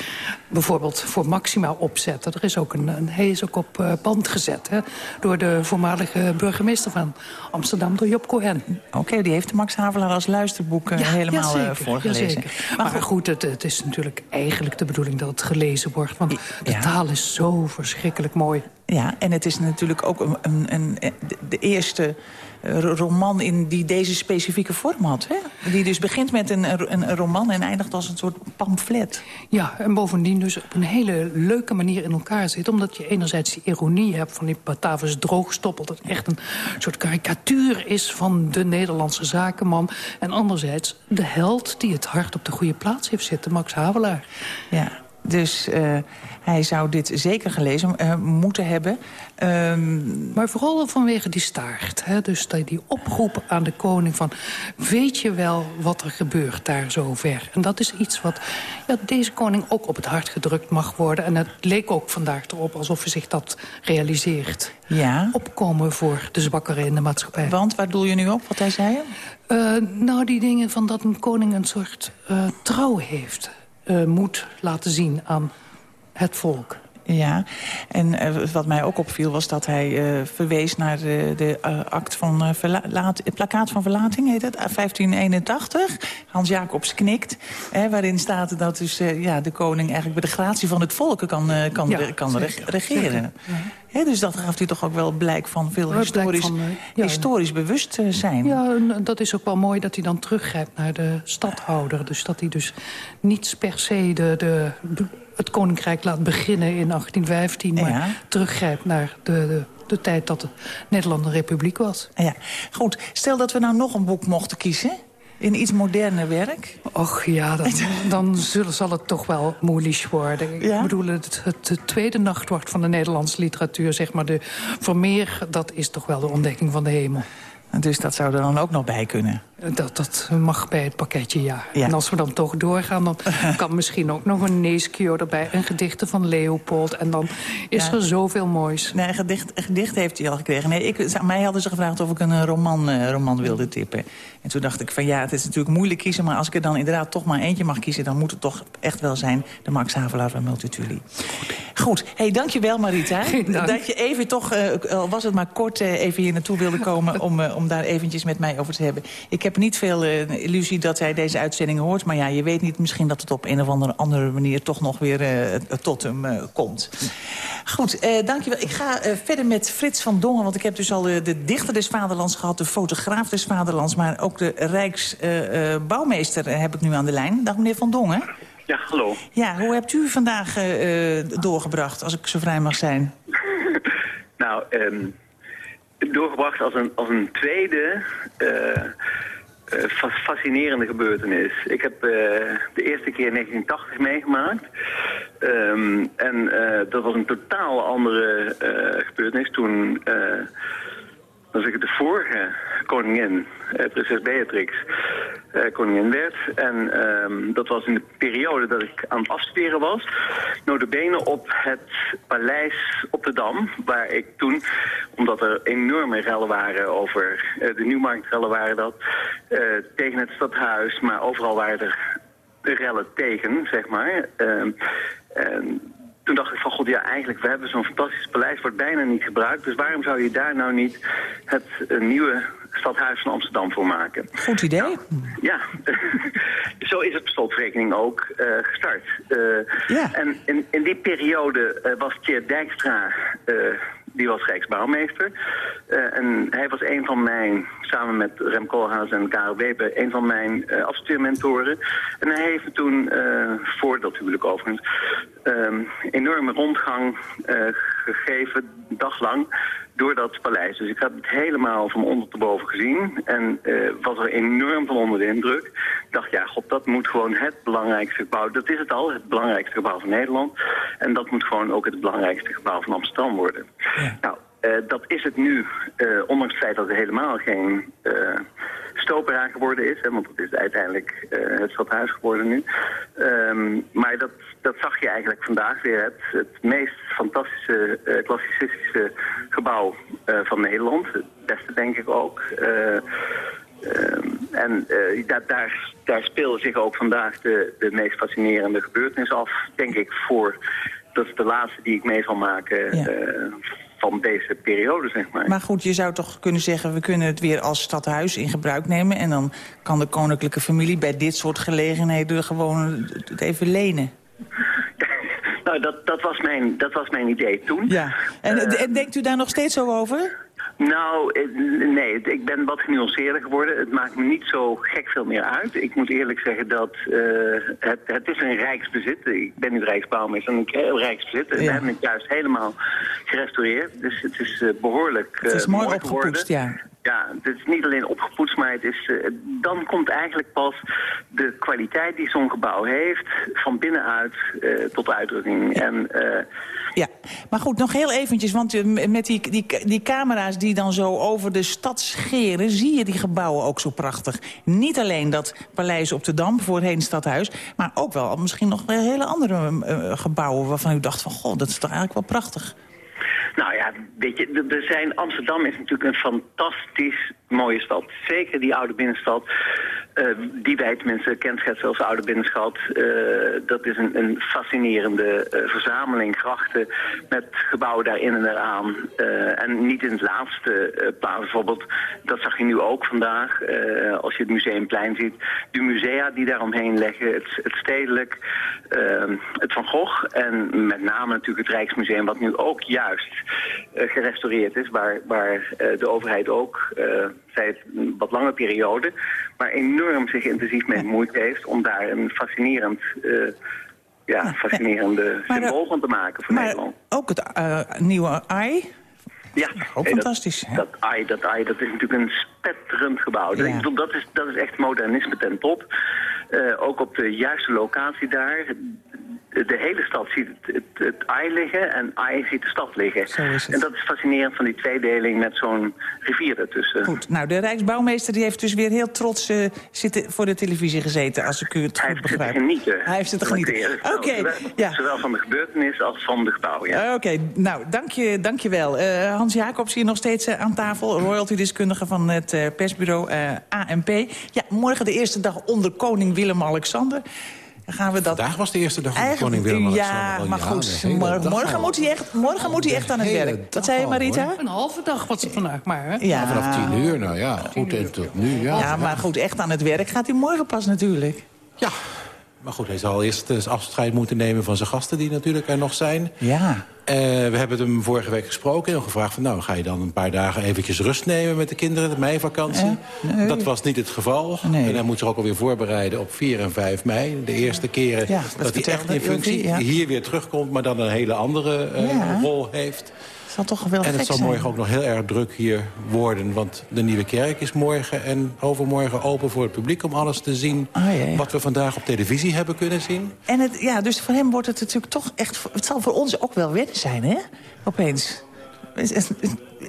bijvoorbeeld voor Maxima opzetten. Er is ook een, een hij is ook op band gezet hè, door de voormalige burgemeester van Amsterdam, door Job Cohen. Oké, die heeft de Max Havelaar als luisterboek ja, helemaal ja, voorgelezen. Maar, maar goed, het, het, is natuurlijk eigenlijk de bedoeling dat het gelezen wordt. Want de taal is zo verschrikkelijk mooi. Ja, en het is natuurlijk ook een, een, een de eerste roman in die deze specifieke vorm had. Hè? Die dus begint met een, een, een, roman en eindigt als een soort pamflet. Ja, en bovendien dus op een hele leuke manier in elkaar zit. Omdat je enerzijds die ironie hebt van die Batavus droogstoppel... dat echt een soort karikatuur is van de Nederlandse zakenman. En anderzijds de held die het hart op de goede plaats heeft zitten, Max Havelaar. Ja, dus uh, hij zou dit zeker gelezen uh, moeten hebben. Um... Maar vooral vanwege die staart. Hè? Dus die oproep aan de koning van... weet je wel wat er gebeurt daar zo ver? En dat is iets wat ja, deze koning ook op het hart gedrukt mag worden. En het leek ook vandaag erop alsof hij zich dat realiseert. Ja. Opkomen voor de zwakkeren in de maatschappij. Want, waar doel je nu op, wat hij zei? Uh, nou, die dingen van dat een koning een soort trouw heeft moet laten zien aan het volk. Ja, en uh, wat mij ook opviel was dat hij uh, verwees naar de, de uh, act van verlaat, plakkaat van verlating, heet het, 1581. Hans Jacobs knikt, hè, waarin staat dat dus, ja, de koning eigenlijk bij de gratie van het volk kan, kan, ja, kan regeren. Ja. dus dat gaf hij toch ook wel blijk van veel historisch, van, ja, historisch bewustzijn. Ja, dat is ook wel mooi dat hij dan teruggrijpt naar de stadhouder. Dus dat hij dus niet per se de, de het koninkrijk laat beginnen in 1815... maar ja. teruggrijpt naar de, de, de, tijd dat de Nederland een republiek was. Ja, goed. Stel dat we nou nog een boek mochten kiezen... In iets moderner werk? Och ja, dan, dan zullen, zal het toch wel moeilijk worden. Ik bedoel, het, het, tweede nachtwacht van de Nederlandse literatuur... zeg maar de Vermeer, dat is toch wel de ontdekking van de hemel. Dus dat zou er dan ook nog bij kunnen? Dat, dat mag bij het pakketje, ja. En als we dan toch doorgaan, dan kan misschien ook nog een Neeskio erbij. En gedichten van Leopold. En dan is er zoveel moois. Nee, gedicht, gedicht heeft hij al gekregen. Nee, ik, mij hadden ze gevraagd of ik een roman, uh, roman wilde tippen. En toen dacht ik van ja, het is natuurlijk moeilijk kiezen... maar als ik er dan inderdaad toch maar eentje mag kiezen... dan moet het toch echt wel zijn de Max Havelaar van Multituli. Goed, hey, dankjewel Marita. Dank. Dat je even toch, uh, was het maar kort, uh, even hier naartoe wilde komen... om, om daar eventjes met mij over te hebben. Ik heb niet veel illusie dat hij deze uitzending hoort... maar ja, je weet niet misschien dat het op een of andere, andere manier... toch nog weer tot hem komt. Goed, dankjewel. Ik ga verder met Frits van Dongen... want ik heb dus al de dichter des vaderlands gehad... de fotograaf des vaderlands, maar ook de Rijksbouwmeester uh, heb ik nu aan de lijn. Dag meneer Van Dongen. Ja, hallo. Ja, hoe hebt u vandaag uh, doorgebracht, als ik zo vrij mag zijn? nou, um, doorgebracht als een, als een tweede uh, fascinerende gebeurtenis. Ik heb de eerste keer in 1980 meegemaakt. Ehm, en eh, dat was een totaal andere eh, gebeurtenis toen... dan ik de vorige koningin, eh, prinses Beatrix, eh, koningin werd. En ehm, dat was in de periode dat ik aan het afstuderen was. Notabene op het paleis op de Dam, waar ik toen, omdat er enorme rellen waren over, eh, de Nieuwmarktrellen waren dat, tegen het stadhuis, maar overal waren er rellen tegen, zeg maar. Ehm, en toen dacht ik van, god ja, eigenlijk, we hebben zo'n fantastisch paleis, wordt bijna niet gebruikt. Dus waarom zou je daar nou niet het eh, nieuwe stadhuis van Amsterdam voor maken? Goed idee. Ja, zo is het per slotverrekening ook eh, gestart. Eh, En in, in die periode was Tjeerd Dijkstra, die was Rijksbouwmeester. Eh, en hij was een van mijn, samen met Rem Koolhaas en Karel Weber, een van mijn eh afstudeermentoren. En hij heeft me toen, eh, voor dat huwelijk overigens, ehm, enorme rondgang gegeven, daglang, door dat paleis. Dus ik had het helemaal van onder te boven gezien. En was er enorm van onder de indruk. Ik dacht, ja, god, dat moet gewoon het belangrijkste gebouw. Dat is het al, het belangrijkste gebouw van Nederland. En dat moet gewoon ook het belangrijkste gebouw van Amsterdam worden. Nou, eh, dat is het nu, eh, ondanks het feit dat er helemaal geen stopera geworden is. Hè, want het is uiteindelijk het stadhuis geworden nu. Ehm, maar dat, dat zag je eigenlijk vandaag weer. Het, het meest fantastische, klassicistische gebouw van Nederland. Het beste denk ik ook. Eh, ehm, en eh, da- daar, daar speelde zich ook vandaag de, de meest fascinerende gebeurtenis af. Denk ik voor, dat is de laatste die ik mee zal maken eh, van deze periode, zeg maar. Maar goed, je zou toch kunnen zeggen... we kunnen het weer als stadhuis in gebruik nemen... en dan kan de koninklijke familie bij dit soort gelegenheden... gewoon het even lenen. Nou, dat, dat, was mijn, dat was mijn idee toen. Ja. En, Eh, en denkt u daar nog steeds zo over? Nou, nee, ik ben wat genuanceerder geworden. Het maakt me niet zo gek veel meer uit. Ik moet eerlijk zeggen dat eh, het, het is een rijksbezit. Ik ben nu rijksbouwmeester en een rijksbezit. En we hebben het juist helemaal gerestaureerd. Dus het is eh, behoorlijk Het is eh, mooi opgepoetst, ja. Ja, het is niet alleen opgepoetst, maar het is, eh, dan komt eigenlijk pas de kwaliteit die zo'n gebouw heeft van binnenuit eh, tot uitdrukking. En eh, Ja, maar goed, nog heel eventjes, want met die, die, die camera's die dan zo over de stad scheren... zie je die gebouwen ook zo prachtig. Niet alleen dat paleis op de Dam, voorheen stadhuis... maar ook wel misschien nog hele andere gebouwen waarvan u dacht van... goh, dat is toch eigenlijk wel prachtig. Nou ja, weet je, er- zijn, Amsterdam is natuurlijk een fantastisch mooie stad. Zeker die oude binnenstad, die wij tenminste kenschetsen als oude binnenstad. eh, dat is een, een fascinerende eh, verzameling grachten met gebouwen daarin en eraan. Eh, en niet in het laatste plaats bijvoorbeeld, dat zag je nu ook vandaag, als je het Museumplein ziet. De musea die daaromheen leggen, het, het stedelijk, eh, het Van Gogh en met name natuurlijk het Rijksmuseum, wat nu ook juist gerestaureerd is, waar, waar de overheid ook, het een wat lange periode, maar enorm zich intensief mee bemoeid heeft om daar een fascinerend, eh, ja, fascinerende Maar, eh, symbool van te maken voor Maar Nederland. ook het eh, nieuwe AI, Ja, ook hey, fantastisch. Dat, AI, dat AI, dat is natuurlijk een spetterend gebouw. Dat, Ja. ik bedoel, dat, is, dat is echt modernisme ten top. Ook op de juiste locatie daar. De, hele stad ziet het, het, het AI liggen en AI ziet de stad liggen. Zo is het. En dat is fascinerend van die tweedeling met zo'n rivier ertussen. Goed, nou, de Rijksbouwmeester die heeft dus weer heel trots eh, zitten voor de televisie gezeten, als ik u het goed begrijp. Genieten. Hij heeft zitten genieten. Oké, Zowel- ja. Zowel van de gebeurtenis als van de gebouw, ja. Oké, nou, dank je, dank je wel. Eh, Hans Jacobs hier nog steeds eh, aan tafel, royalty-deskundige van het persbureau ANP. Ja, morgen de eerste dag onder koning Willem-Alexander. Dan gaan we dat... Vandaag was de eerste dag Eigenlijk- koning Willem-Alexander. Ja, maar ja, goed, morgen, morgen, moet hij echt, morgen moet hij echt aan het werk. Wat zei je, Marita? hoor. Een halve dag was het vandaag maar, hè? Ja. Vanaf tien uur, nou ja, goed, en tot nu, ja. Ja, maar goed, echt aan het werk gaat hij morgen pas natuurlijk. Maar goed, hij zal eerst eens afscheid moeten nemen van zijn gasten die natuurlijk er nog zijn. Ja. Eh, we hebben hem vorige week gesproken en gevraagd van... nou, ga je dan een paar dagen eventjes rust nemen met de kinderen, de meivakantie? Nee. Dat was niet het geval. Nee. En hij moet zich ook alweer voorbereiden op 4 en 5 mei. De eerste keren Ja, dat dat, hij echt in functie ja. hier weer terugkomt... maar dan een hele andere eh, rol heeft. Zal toch wel En het zal zijn. morgen ook nog heel erg druk hier worden. Want de Nieuwe Kerk is morgen en overmorgen open voor het publiek... om alles te zien Oh, wat we vandaag op televisie hebben kunnen zien. En het, ja, dus voor hem wordt het natuurlijk toch echt... Het zal voor ons ook wel wennen zijn, hè? Opeens.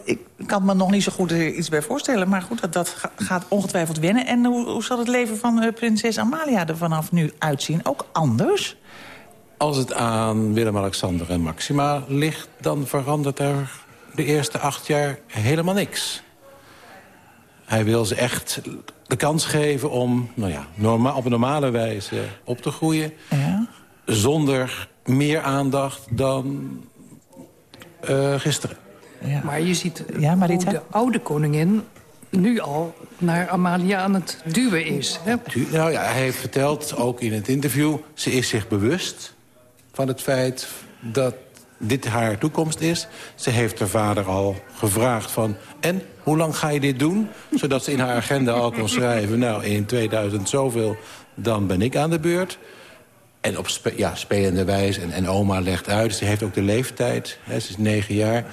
Ik kan me nog niet zo goed iets bij voorstellen. Maar goed, dat, dat ga- gaat ongetwijfeld wennen. En hoe, hoe zal het leven van eh, prinses Amalia er vanaf nu uitzien? Ook anders? Als het aan Willem-Alexander en Maxima ligt... dan verandert er de eerste acht jaar helemaal niks. Hij wil ze echt de kans geven om nou ja, norma op een normale wijze op te groeien. Zonder meer aandacht dan eh, gisteren. Maar je ziet Ja, hoe de oude koningin nu al naar Amalia aan het duwen is. Hè? Nou ja, hij heeft verteld, ook in het interview... ze is zich bewust van het feit dat dit haar toekomst is. Ze heeft haar vader al gevraagd van... en, hoe lang ga je dit doen? Zodat ze in haar agenda al kon schrijven... nou, in 2000 zoveel, dan ben ik aan de beurt. En op spe- ja, spelende wijze. En, en oma legt uit, ze heeft ook de leeftijd. Hè, ze is negen jaar.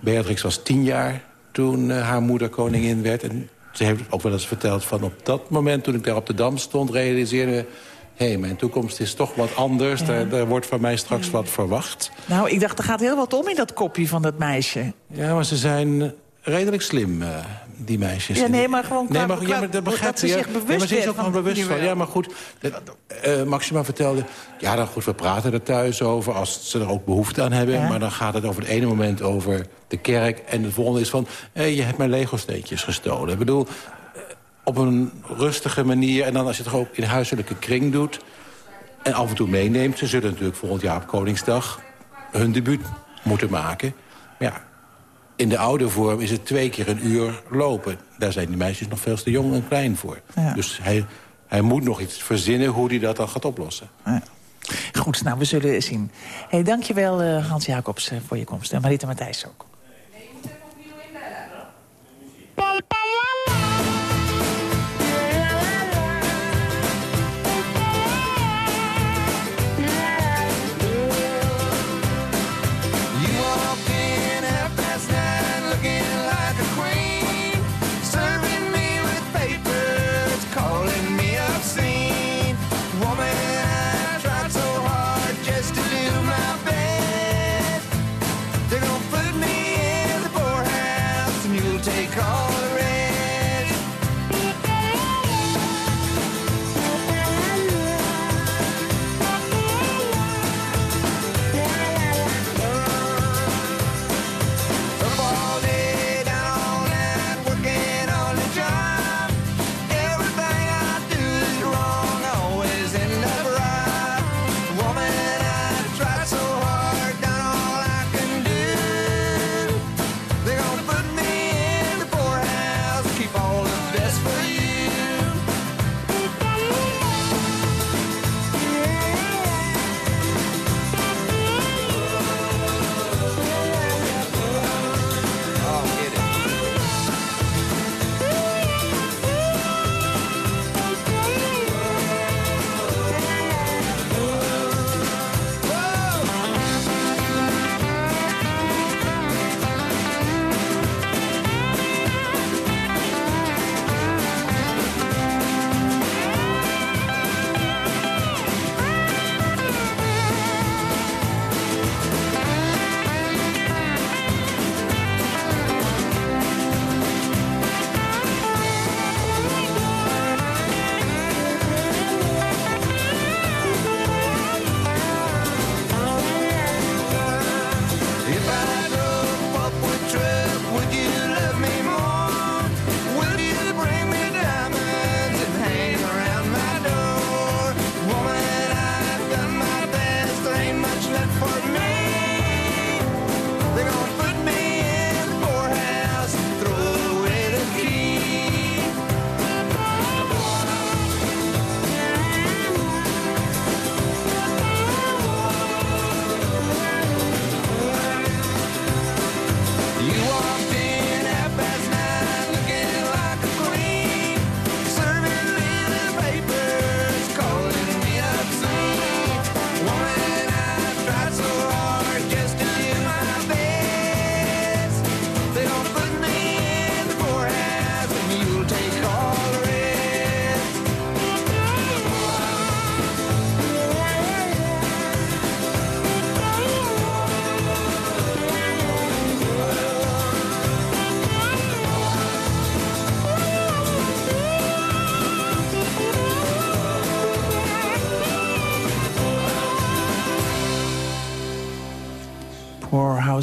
Beatrix was tien jaar toen eh, haar moeder koningin werd. En ze heeft ook wel eens verteld van op dat moment... toen ik daar op de Dam stond, realiseerde... hé, hey, mijn toekomst is toch wat anders. Daar, daar wordt van mij straks wat verwacht. Nou, ik dacht, er gaat heel wat om in dat kopje van dat meisje. Ja, maar ze zijn redelijk slim, eh, die meisjes. Ja, nee, maar gewoon Nee, qua- maar, ja, maar dat ze ja. zich bewust nee, maar ze is ook wel bewust van. Ja, maar goed, eh, Maxima vertelde... Ja, dan goed, we praten er thuis over als ze er ook behoefte aan hebben. Ja. Maar dan gaat het over het ene moment over de kerk... en het volgende is van, hé, je hebt mijn Lego-steentjes gestolen. Ik bedoel, op een rustige manier... en dan als je het ook in huiselijke kring doet... en af en toe meeneemt... ze zullen natuurlijk volgend jaar op Koningsdag hun debuut moeten maken. Maar ja, in de oude vorm is het twee keer een uur lopen. Daar zijn die meisjes nog veel te jong en klein voor. Ja. Dus hij, hij moet nog iets verzinnen hoe hij dat dan gaat oplossen. Goed, nou, we zullen zien. Hey, dankjewel, eh Hans Jacobs, eh, voor je komst. En Marita Matthijs ook. You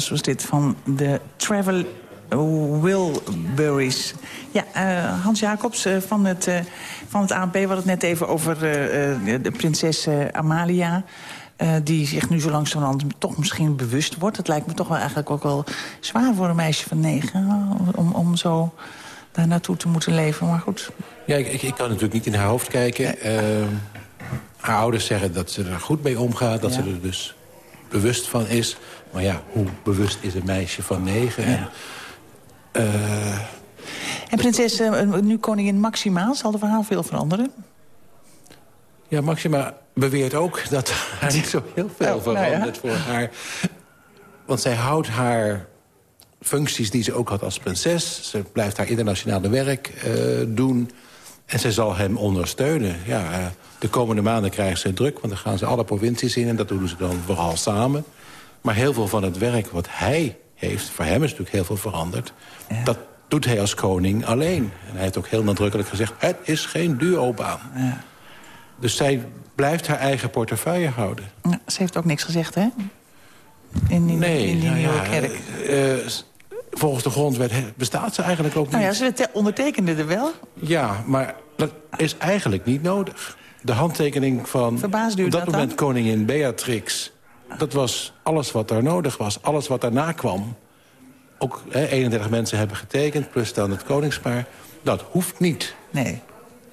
Was dit van de Travel Wilburys. Ja, uh, Hans Jacobs uh, van, het, uh, van het ANP. Hadden het net even over de prinses Amalia. die zich nu zo langzamerhand toch misschien bewust wordt. Het lijkt me toch wel eigenlijk ook wel zwaar voor een meisje van negen... om, om zo daar naartoe te moeten leven. Maar goed. Ja, ik, ik kan natuurlijk niet in haar hoofd kijken. haar ouders zeggen dat ze er goed mee omgaat. Dat ze er dus bewust van is. Maar ja, hoe bewust is een meisje van negen? Ja. Uh... En prinses, uh, nu koningin Maxima, zal de verhaal veel veranderen? Ja, Maxima beweert ook dat haar niet zo heel veel oh, verandert nou ja. voor haar. Want zij houdt haar functies die ze ook had als prinses. Ze blijft haar internationale werk uh, doen. En ze zal hem ondersteunen. Ja, de komende maanden krijgen ze druk, want dan gaan ze alle provincies in... en dat doen ze dan vooral samen. Maar heel veel van het werk wat hij heeft... voor hem is natuurlijk heel veel veranderd. Dat doet hij als koning alleen. En hij heeft ook heel nadrukkelijk gezegd... het is geen duobaan. Ja. Dus zij blijft haar eigen portefeuille houden. Ze heeft ook niks gezegd, hè? In, in, nee, in die nou nieuwe ja, kerk. Uh, volgens de grondwet bestaat ze eigenlijk ook niet. Nou ja, ze ondertekende er wel. Ja, maar dat is eigenlijk niet nodig. De handtekening van Verbaasde u op dat, dat moment koningin Beatrix... dat was alles wat daar nodig was. Alles wat daarna kwam. Ook hè, 31 mensen hebben getekend, plus dan het koningspaar. Dat hoeft niet. Nee.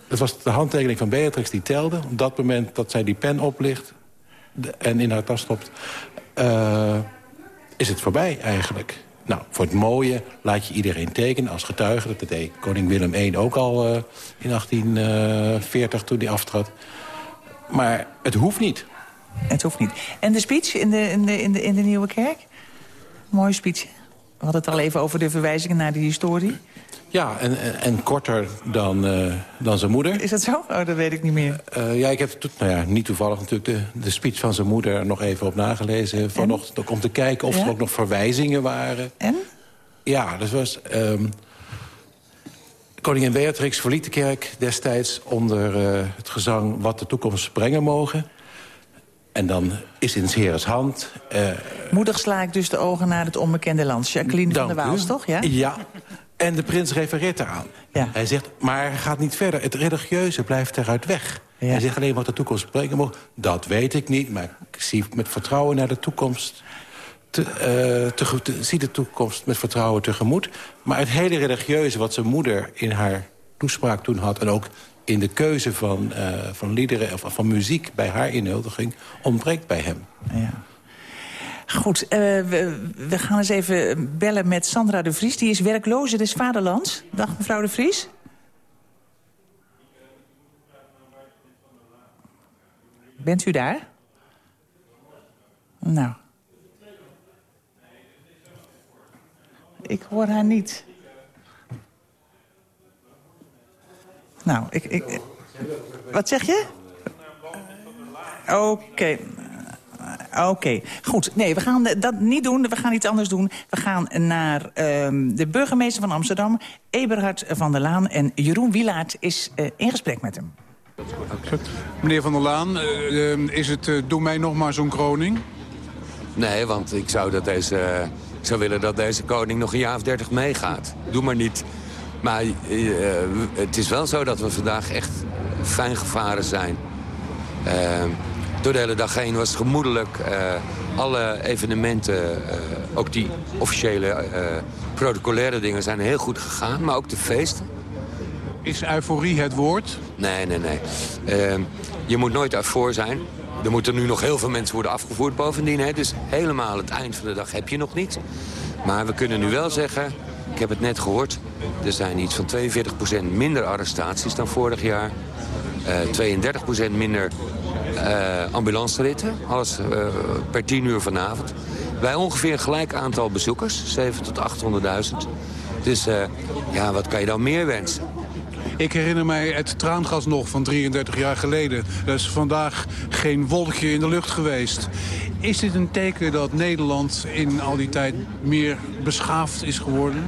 Het was de handtekening van Beatrix die telde. Op dat moment dat zij die pen oplicht en in haar tas stopt... Uh, is het voorbij eigenlijk. Nou, voor het mooie laat je iedereen tekenen als getuige. Dat deed koning Willem I ook al uh, in 1840 toen hij aftrad. Maar het hoeft niet. Het hoeft niet. En de speech in de, in de, in de, in de Nieuwe Kerk? Mooie speech. We hadden het al even over de verwijzingen naar de historie. Ja, en, en, en korter dan, uh, dan zijn moeder. Is dat zo? Oh, dat weet ik niet meer. Uh, ja, ik heb nou ja, niet toevallig natuurlijk de, de speech van zijn moeder nog even op nagelezen vanochtend. Om te kijken of ja? er ook nog verwijzingen waren. En? Ja, dat was... Um, koningin Beatrix verliet de kerk destijds onder uh, het gezang... wat de toekomst brengen mogen. En dan is in Heres hand... Uh, Moedig sla ik dus de ogen naar het onbekende land. Jacqueline van der Waals, toch? Ja? ja. En de prins refereert eraan. Ja. Hij zegt, maar hij gaat niet verder. Het religieuze blijft eruit weg. Ja. Hij zegt alleen wat de toekomst brengen mag. Dat weet ik niet, maar ik zie met vertrouwen naar de toekomst... Te, uh, te, te, zie de toekomst met vertrouwen tegemoet. Maar het hele religieuze wat zijn moeder in haar toespraak toen had... en ook in de keuze van, uh, van liederen of van muziek bij haar inhuldiging... ontbreekt bij hem. Ja. Goed, uh, we, gaan eens even bellen met Sandra de Vries. Die is werkloze des Vaderlands. Dag, mevrouw de Vries. Bent u daar? Nou. Ik hoor haar niet. Nou, ik... ik wat zeg je? Oké. Oké, okay. goed. Nee, we gaan dat niet doen. We gaan iets anders doen. We gaan naar uh, de burgemeester van Amsterdam, Eberhard van der Laan. En Jeroen Wielaert is uh, in gesprek met hem. Meneer van der Laan, uh, is het doe mij nog maar zo'n kroning? Nee, want ik zou, dat deze, ik zou willen dat deze koning nog een jaar of dertig meegaat. Doe maar niet. Maar het is wel zo dat we vandaag echt fijn gevaren zijn. Door de hele dag heen was het gemoedelijk. Uh, alle evenementen, uh, ook die officiële uh, protocolaire dingen zijn heel goed gegaan. Maar ook de feesten. Is euforie het woord? Nee, nee, nee. Ehm, je moet nooit eufor zijn. Er moeten nu nog heel veel mensen worden afgevoerd bovendien. Hè? Dus helemaal het eind van de dag heb je nog niet. Maar we kunnen nu wel zeggen, ik heb het net gehoord... er zijn iets van 42% minder arrestaties dan vorig jaar. 32% minder ambulanceritten. Alles uh, per 10 uur vanavond. Bij ongeveer een gelijk aantal bezoekers. 7 tot 800.000. Dus uh, ja, wat kan je dan meer wensen? Ik herinner mij het traangas nog van 33 jaar geleden. Er is vandaag geen wolkje in de lucht geweest. Is dit een teken dat Nederland in al die tijd meer beschaafd is geworden?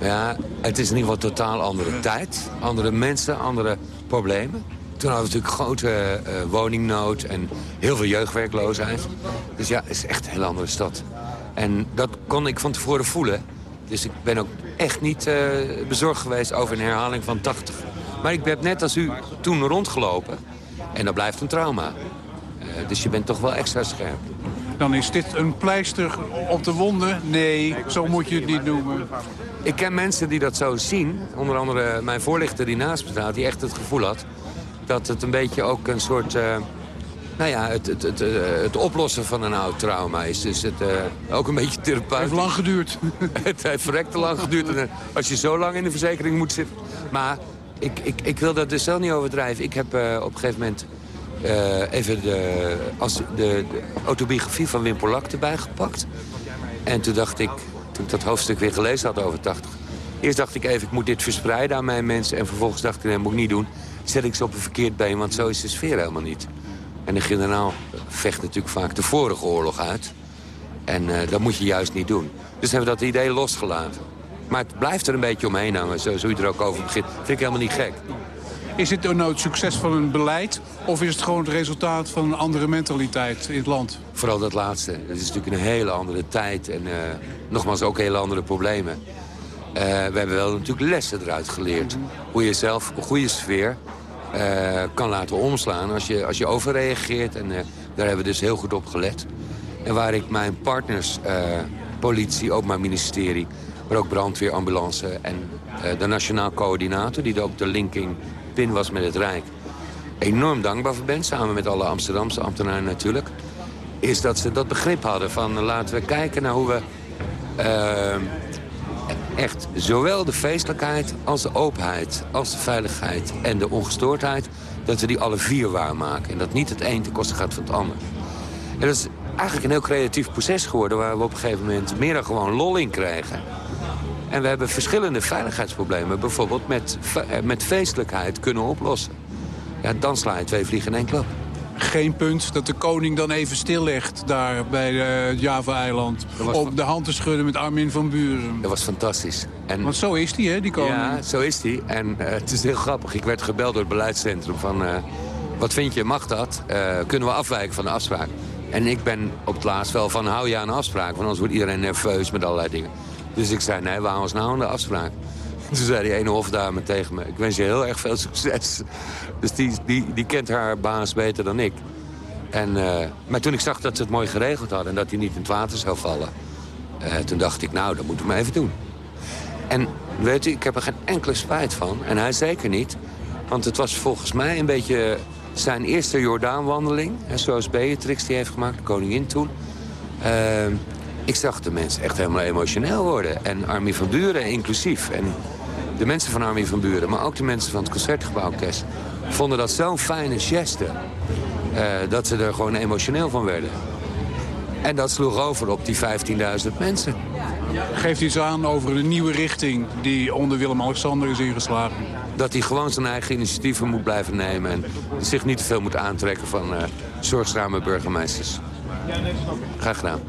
Ja, het is in ieder geval een totaal andere tijd. Andere mensen, andere problemen. Toen hadden we natuurlijk grote uh, woningnood en heel veel jeugdwerkloosheid. Dus ja, het is echt een heel andere stad. En dat kon ik van tevoren voelen. Dus ik ben ook echt niet uh, bezorgd geweest over een herhaling van 80. Maar ik heb net als u toen rondgelopen. En dat blijft een trauma. Uh, dus je bent toch wel extra scherp. Dan is dit een pleister op de wonden? Nee, zo moet je het niet noemen. Ik ken mensen die dat zo zien. Onder andere mijn voorlichter die naast me staat, die echt het gevoel had... dat het een beetje ook een soort... Uh, nou ja, het, het, het, het, oplossen van een oud trauma is. Dus het, uh, ook een beetje therapeutisch. Het heeft lang geduurd. het heeft verrekte lang geduurd. En, als je zo lang in de verzekering moet zitten. Maar ik, ik, ik wil dat dus zelf niet overdrijven. Ik heb uh, op een gegeven moment even de, als de, de, autobiografie van Wim Polak erbij gepakt. En toen dacht ik, toen ik dat hoofdstuk weer gelezen had over 80... Eerst dacht ik even, ik moet dit verspreiden aan mijn mensen. En vervolgens dacht ik, nee, dat moet ik niet doen. Zet ik ze op een verkeerd been, want zo is de sfeer helemaal niet. En de generaal vecht natuurlijk vaak de vorige oorlog uit. En uh, dat moet je juist niet doen. Dus hebben we dat idee losgelaten. Maar het blijft er een beetje omheen hangen, zoals u er ook over begint. Vind ik helemaal niet gek. Is dit nou het succes van een beleid... of is het gewoon het resultaat van een andere mentaliteit in het land? Vooral dat laatste. Het is natuurlijk een hele andere tijd en uh, nogmaals ook hele andere problemen. Uh, we hebben wel natuurlijk lessen eruit geleerd. Hoe je zelf een goede sfeer uh, kan laten omslaan als je, als je overreageert. En daar hebben we dus heel goed op gelet. En waar ik mijn partners, politie, ook mijn ministerie... maar ook brandweer, ambulance en de nationaal coördinator... die ook de linking pin was met het Rijk... enorm dankbaar voor ben, samen met alle Amsterdamse ambtenaren natuurlijk... is dat ze dat begrip hadden van laten we kijken naar hoe we... Echt zowel de feestelijkheid als de openheid, als de veiligheid en de ongestoordheid... dat we die alle vier waarmaken. En dat niet het een ten koste gaat van het ander. En dat is eigenlijk een heel creatief proces geworden... waar we op een gegeven moment meer dan gewoon lol in krijgen. En we hebben verschillende veiligheidsproblemen... bijvoorbeeld met, met feestelijkheid kunnen oplossen. Ja, dan sla je twee vliegen in één klap. Geen punt dat de koning dan even stillegt daar bij het Java-eiland... om de hand te schudden met Armin van Buren. Dat was fantastisch. En... Want zo is hij, hè, die koning? Ja, zo is hij. En uh, het is heel grappig. Ik werd gebeld door het beleidscentrum van... Uh, wat vind je, mag dat? Uh, kunnen we afwijken van de afspraak? En ik ben op het laatst wel van, hou je aan de afspraak... want anders wordt iedereen nerveus met allerlei dingen. Dus ik zei, nee, we houden ons nou aan de afspraak. Toen zei die ene hofdame tegen me, ik wens je heel erg veel succes. Dus die, die, die kent haar baas beter dan ik. En, uh, maar toen ik zag dat ze het mooi geregeld hadden... en dat hij niet in het water zou vallen... Uh, toen dacht ik, nou, dat moeten we maar even doen. En weet u, ik heb er geen enkele spijt van. En hij zeker niet. Want het was volgens mij een beetje zijn eerste Jordaanwandeling. Zoals Beatrix die heeft gemaakt, de koningin toen. Uh, ik zag de mensen echt helemaal emotioneel worden. En Armin van Buren inclusief. En de mensen van Armin van Buren, maar ook de mensen van het Concertgebouworkest... vonden dat zo'n fijne geste uh, dat ze er gewoon emotioneel van werden. En dat sloeg over op die 15.000 mensen. Geeft iets aan over een nieuwe richting die onder Willem-Alexander is ingeslagen? Dat hij gewoon zijn eigen initiatieven moet blijven nemen... en zich niet te veel moet aantrekken van uh, zorgzame burgemeesters. Graag gedaan.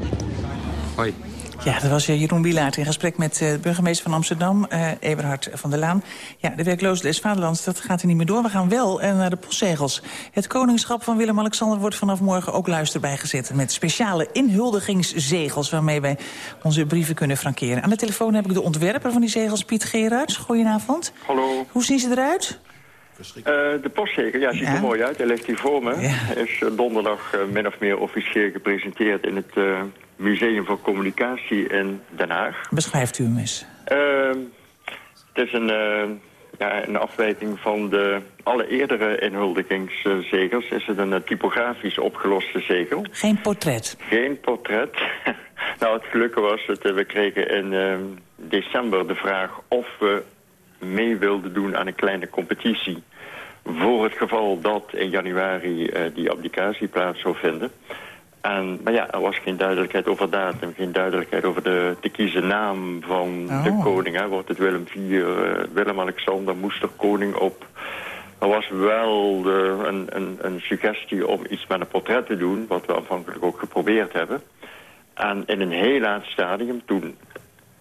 Hoi. Ja, dat was Jeroen Wielaert in gesprek met de burgemeester van Amsterdam, uh, Eberhard van der Laan. Ja, de werkloze des Vaderlands, dat gaat er niet meer door. We gaan wel naar de postzegels. Het koningschap van Willem-Alexander wordt vanaf morgen ook luister bijgezet... met speciale inhuldigingszegels waarmee wij onze brieven kunnen frankeren. Aan de telefoon heb ik de ontwerper van die zegels, Piet Gerards. Goedenavond. Hallo. Hoe zien ze eruit? Uh, de postzegel, ja, ziet ja. er mooi uit. Hij ligt hier voor me. Ja. is donderdag min of meer officieel gepresenteerd in het... Museum voor Communicatie in Den Haag. Beschrijft u hem eens. Uh, het is een, uh, ja, een afwijking van de alle eerdere inhuldigingszegels. Is het een typografisch opgeloste zegel. Geen portret? Geen portret. nou, het gelukkige was, dat we kregen in uh, december de vraag of we mee wilden doen aan een kleine competitie. Voor het geval dat in januari uh, die abdicatie plaats zou vinden. En, maar ja, er was geen duidelijkheid over datum, geen duidelijkheid over de te kiezen naam van oh. de koning. Hè. Wordt het Willem IV, uh, Willem-Alexander, moest er koning op. Er was wel de, een, een, een, suggestie om iets met een portret te doen, wat we aanvankelijk ook geprobeerd hebben. En in een heel laat stadium, toen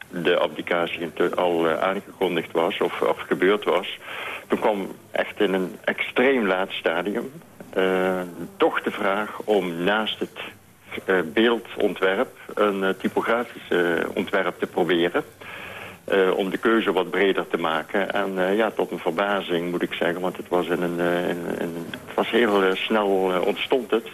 de abdicatie al uh, aangekondigd was of, of gebeurd was... toen kwam echt in een extreem laat stadium uh, toch de vraag om naast het eh, beeldontwerp een uh, typografisch ontwerp te proberen. om de keuze wat breder te maken. En ja, tot een verbazing moet ik zeggen, want het was, in een, het was heel snel ontstond het.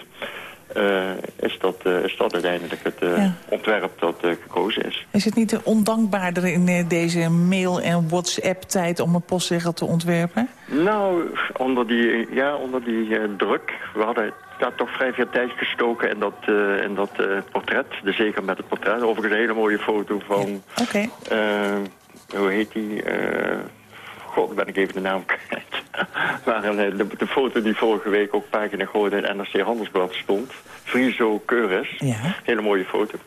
Uh, is, dat, uh, is dat uiteindelijk het uh, ontwerp dat gekozen is. Is het niet ondankbaarder in deze mail- en WhatsApp-tijd om een postzegel te ontwerpen? Nou, onder die, ja, onder die druk. We hadden daar toch vrij veel tijd gestoken in dat, in dat portret. De zeker met het portret. Overigens een hele mooie foto van... Oké. hoe heet die... God, ben ik even de naam kwijt. maar de, de, foto die vorige week ook pagina groot in het NRC Handelsblad stond. Friso Keures. Ja. Hele mooie foto.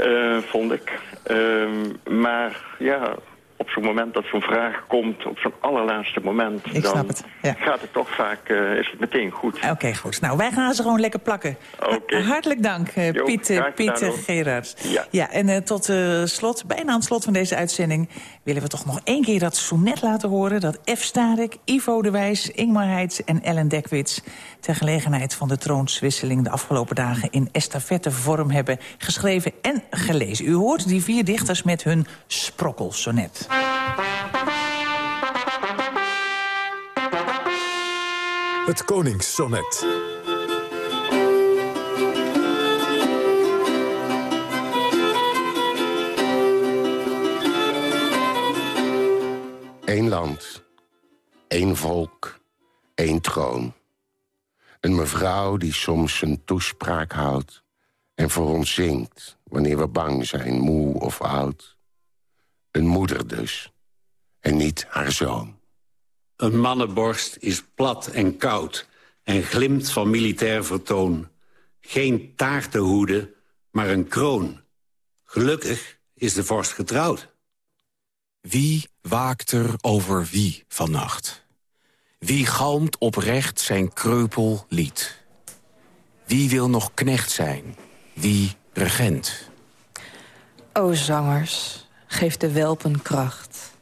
Uh, vond ik. Uh, maar ja, op zo'n moment dat zo'n vraag komt, op zo'n allerlaatste moment... Ik dan het, ja. gaat het toch vaak, uh, is het meteen goed. Oké, goed. Nou, wij gaan ze gewoon lekker plakken. Okay. hartelijk dank, uh, jo, Piet, Piet Gerards. Ja. ja, en uh, tot slot, bijna aan het slot van deze uitzending... willen we toch nog één keer dat sonnet laten horen... dat F. Starik, Ivo de Wijs, Ingmar Heitz en Ellen Dekwits... ter gelegenheid van de troonswisseling de afgelopen dagen... in estafettevorm hebben geschreven en gelezen. U hoort die vier dichters met hun sprokkelsonet. Het Koningssonnet. Eén land, één volk, één troon. Een mevrouw die soms een toespraak houdt... en voor ons zingt wanneer we bang zijn, moe of oud. Een moeder dus, en niet haar zoon. Een mannenborst is plat en koud en glimt van militair vertoon. Geen taartenhoede, maar een kroon. Gelukkig is de vorst getrouwd. Wie waakt er over wie vannacht? Wie galmt oprecht zijn kreupel lied? Wie wil nog knecht zijn? Wie regent? O zangers, geef de welpen kracht.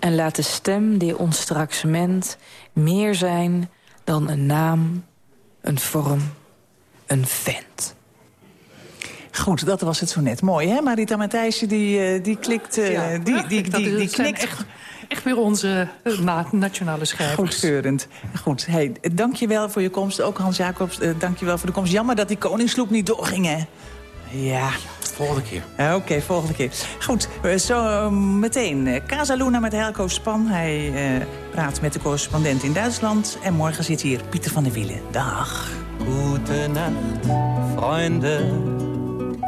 En laat de stem die ons straks ment meer zijn dan een naam, een vorm, een vent. Goed, dat was het zo net. Mooi, hè? Marita Matthijsje, die, uh, die klikt... Uh, ja, die, die, die, die, die knikt. Echt, echt weer onze uh, nationale schrijvers. Goedkeurend. Goed, hey, dank je wel voor je komst. Ook Hans Jacobs, dank je wel voor de komst. Jammer dat die koningsloep niet doorging, hè? Ja. Volgende keer. Oké, okay, volgende keer. Goed, zo meteen. Casa Luna met Helco Span. Hij uh, praat met de correspondent in Duitsland. En morgen zit hier Pieter van der Wielen. Dag. Gute Nacht, Freunde.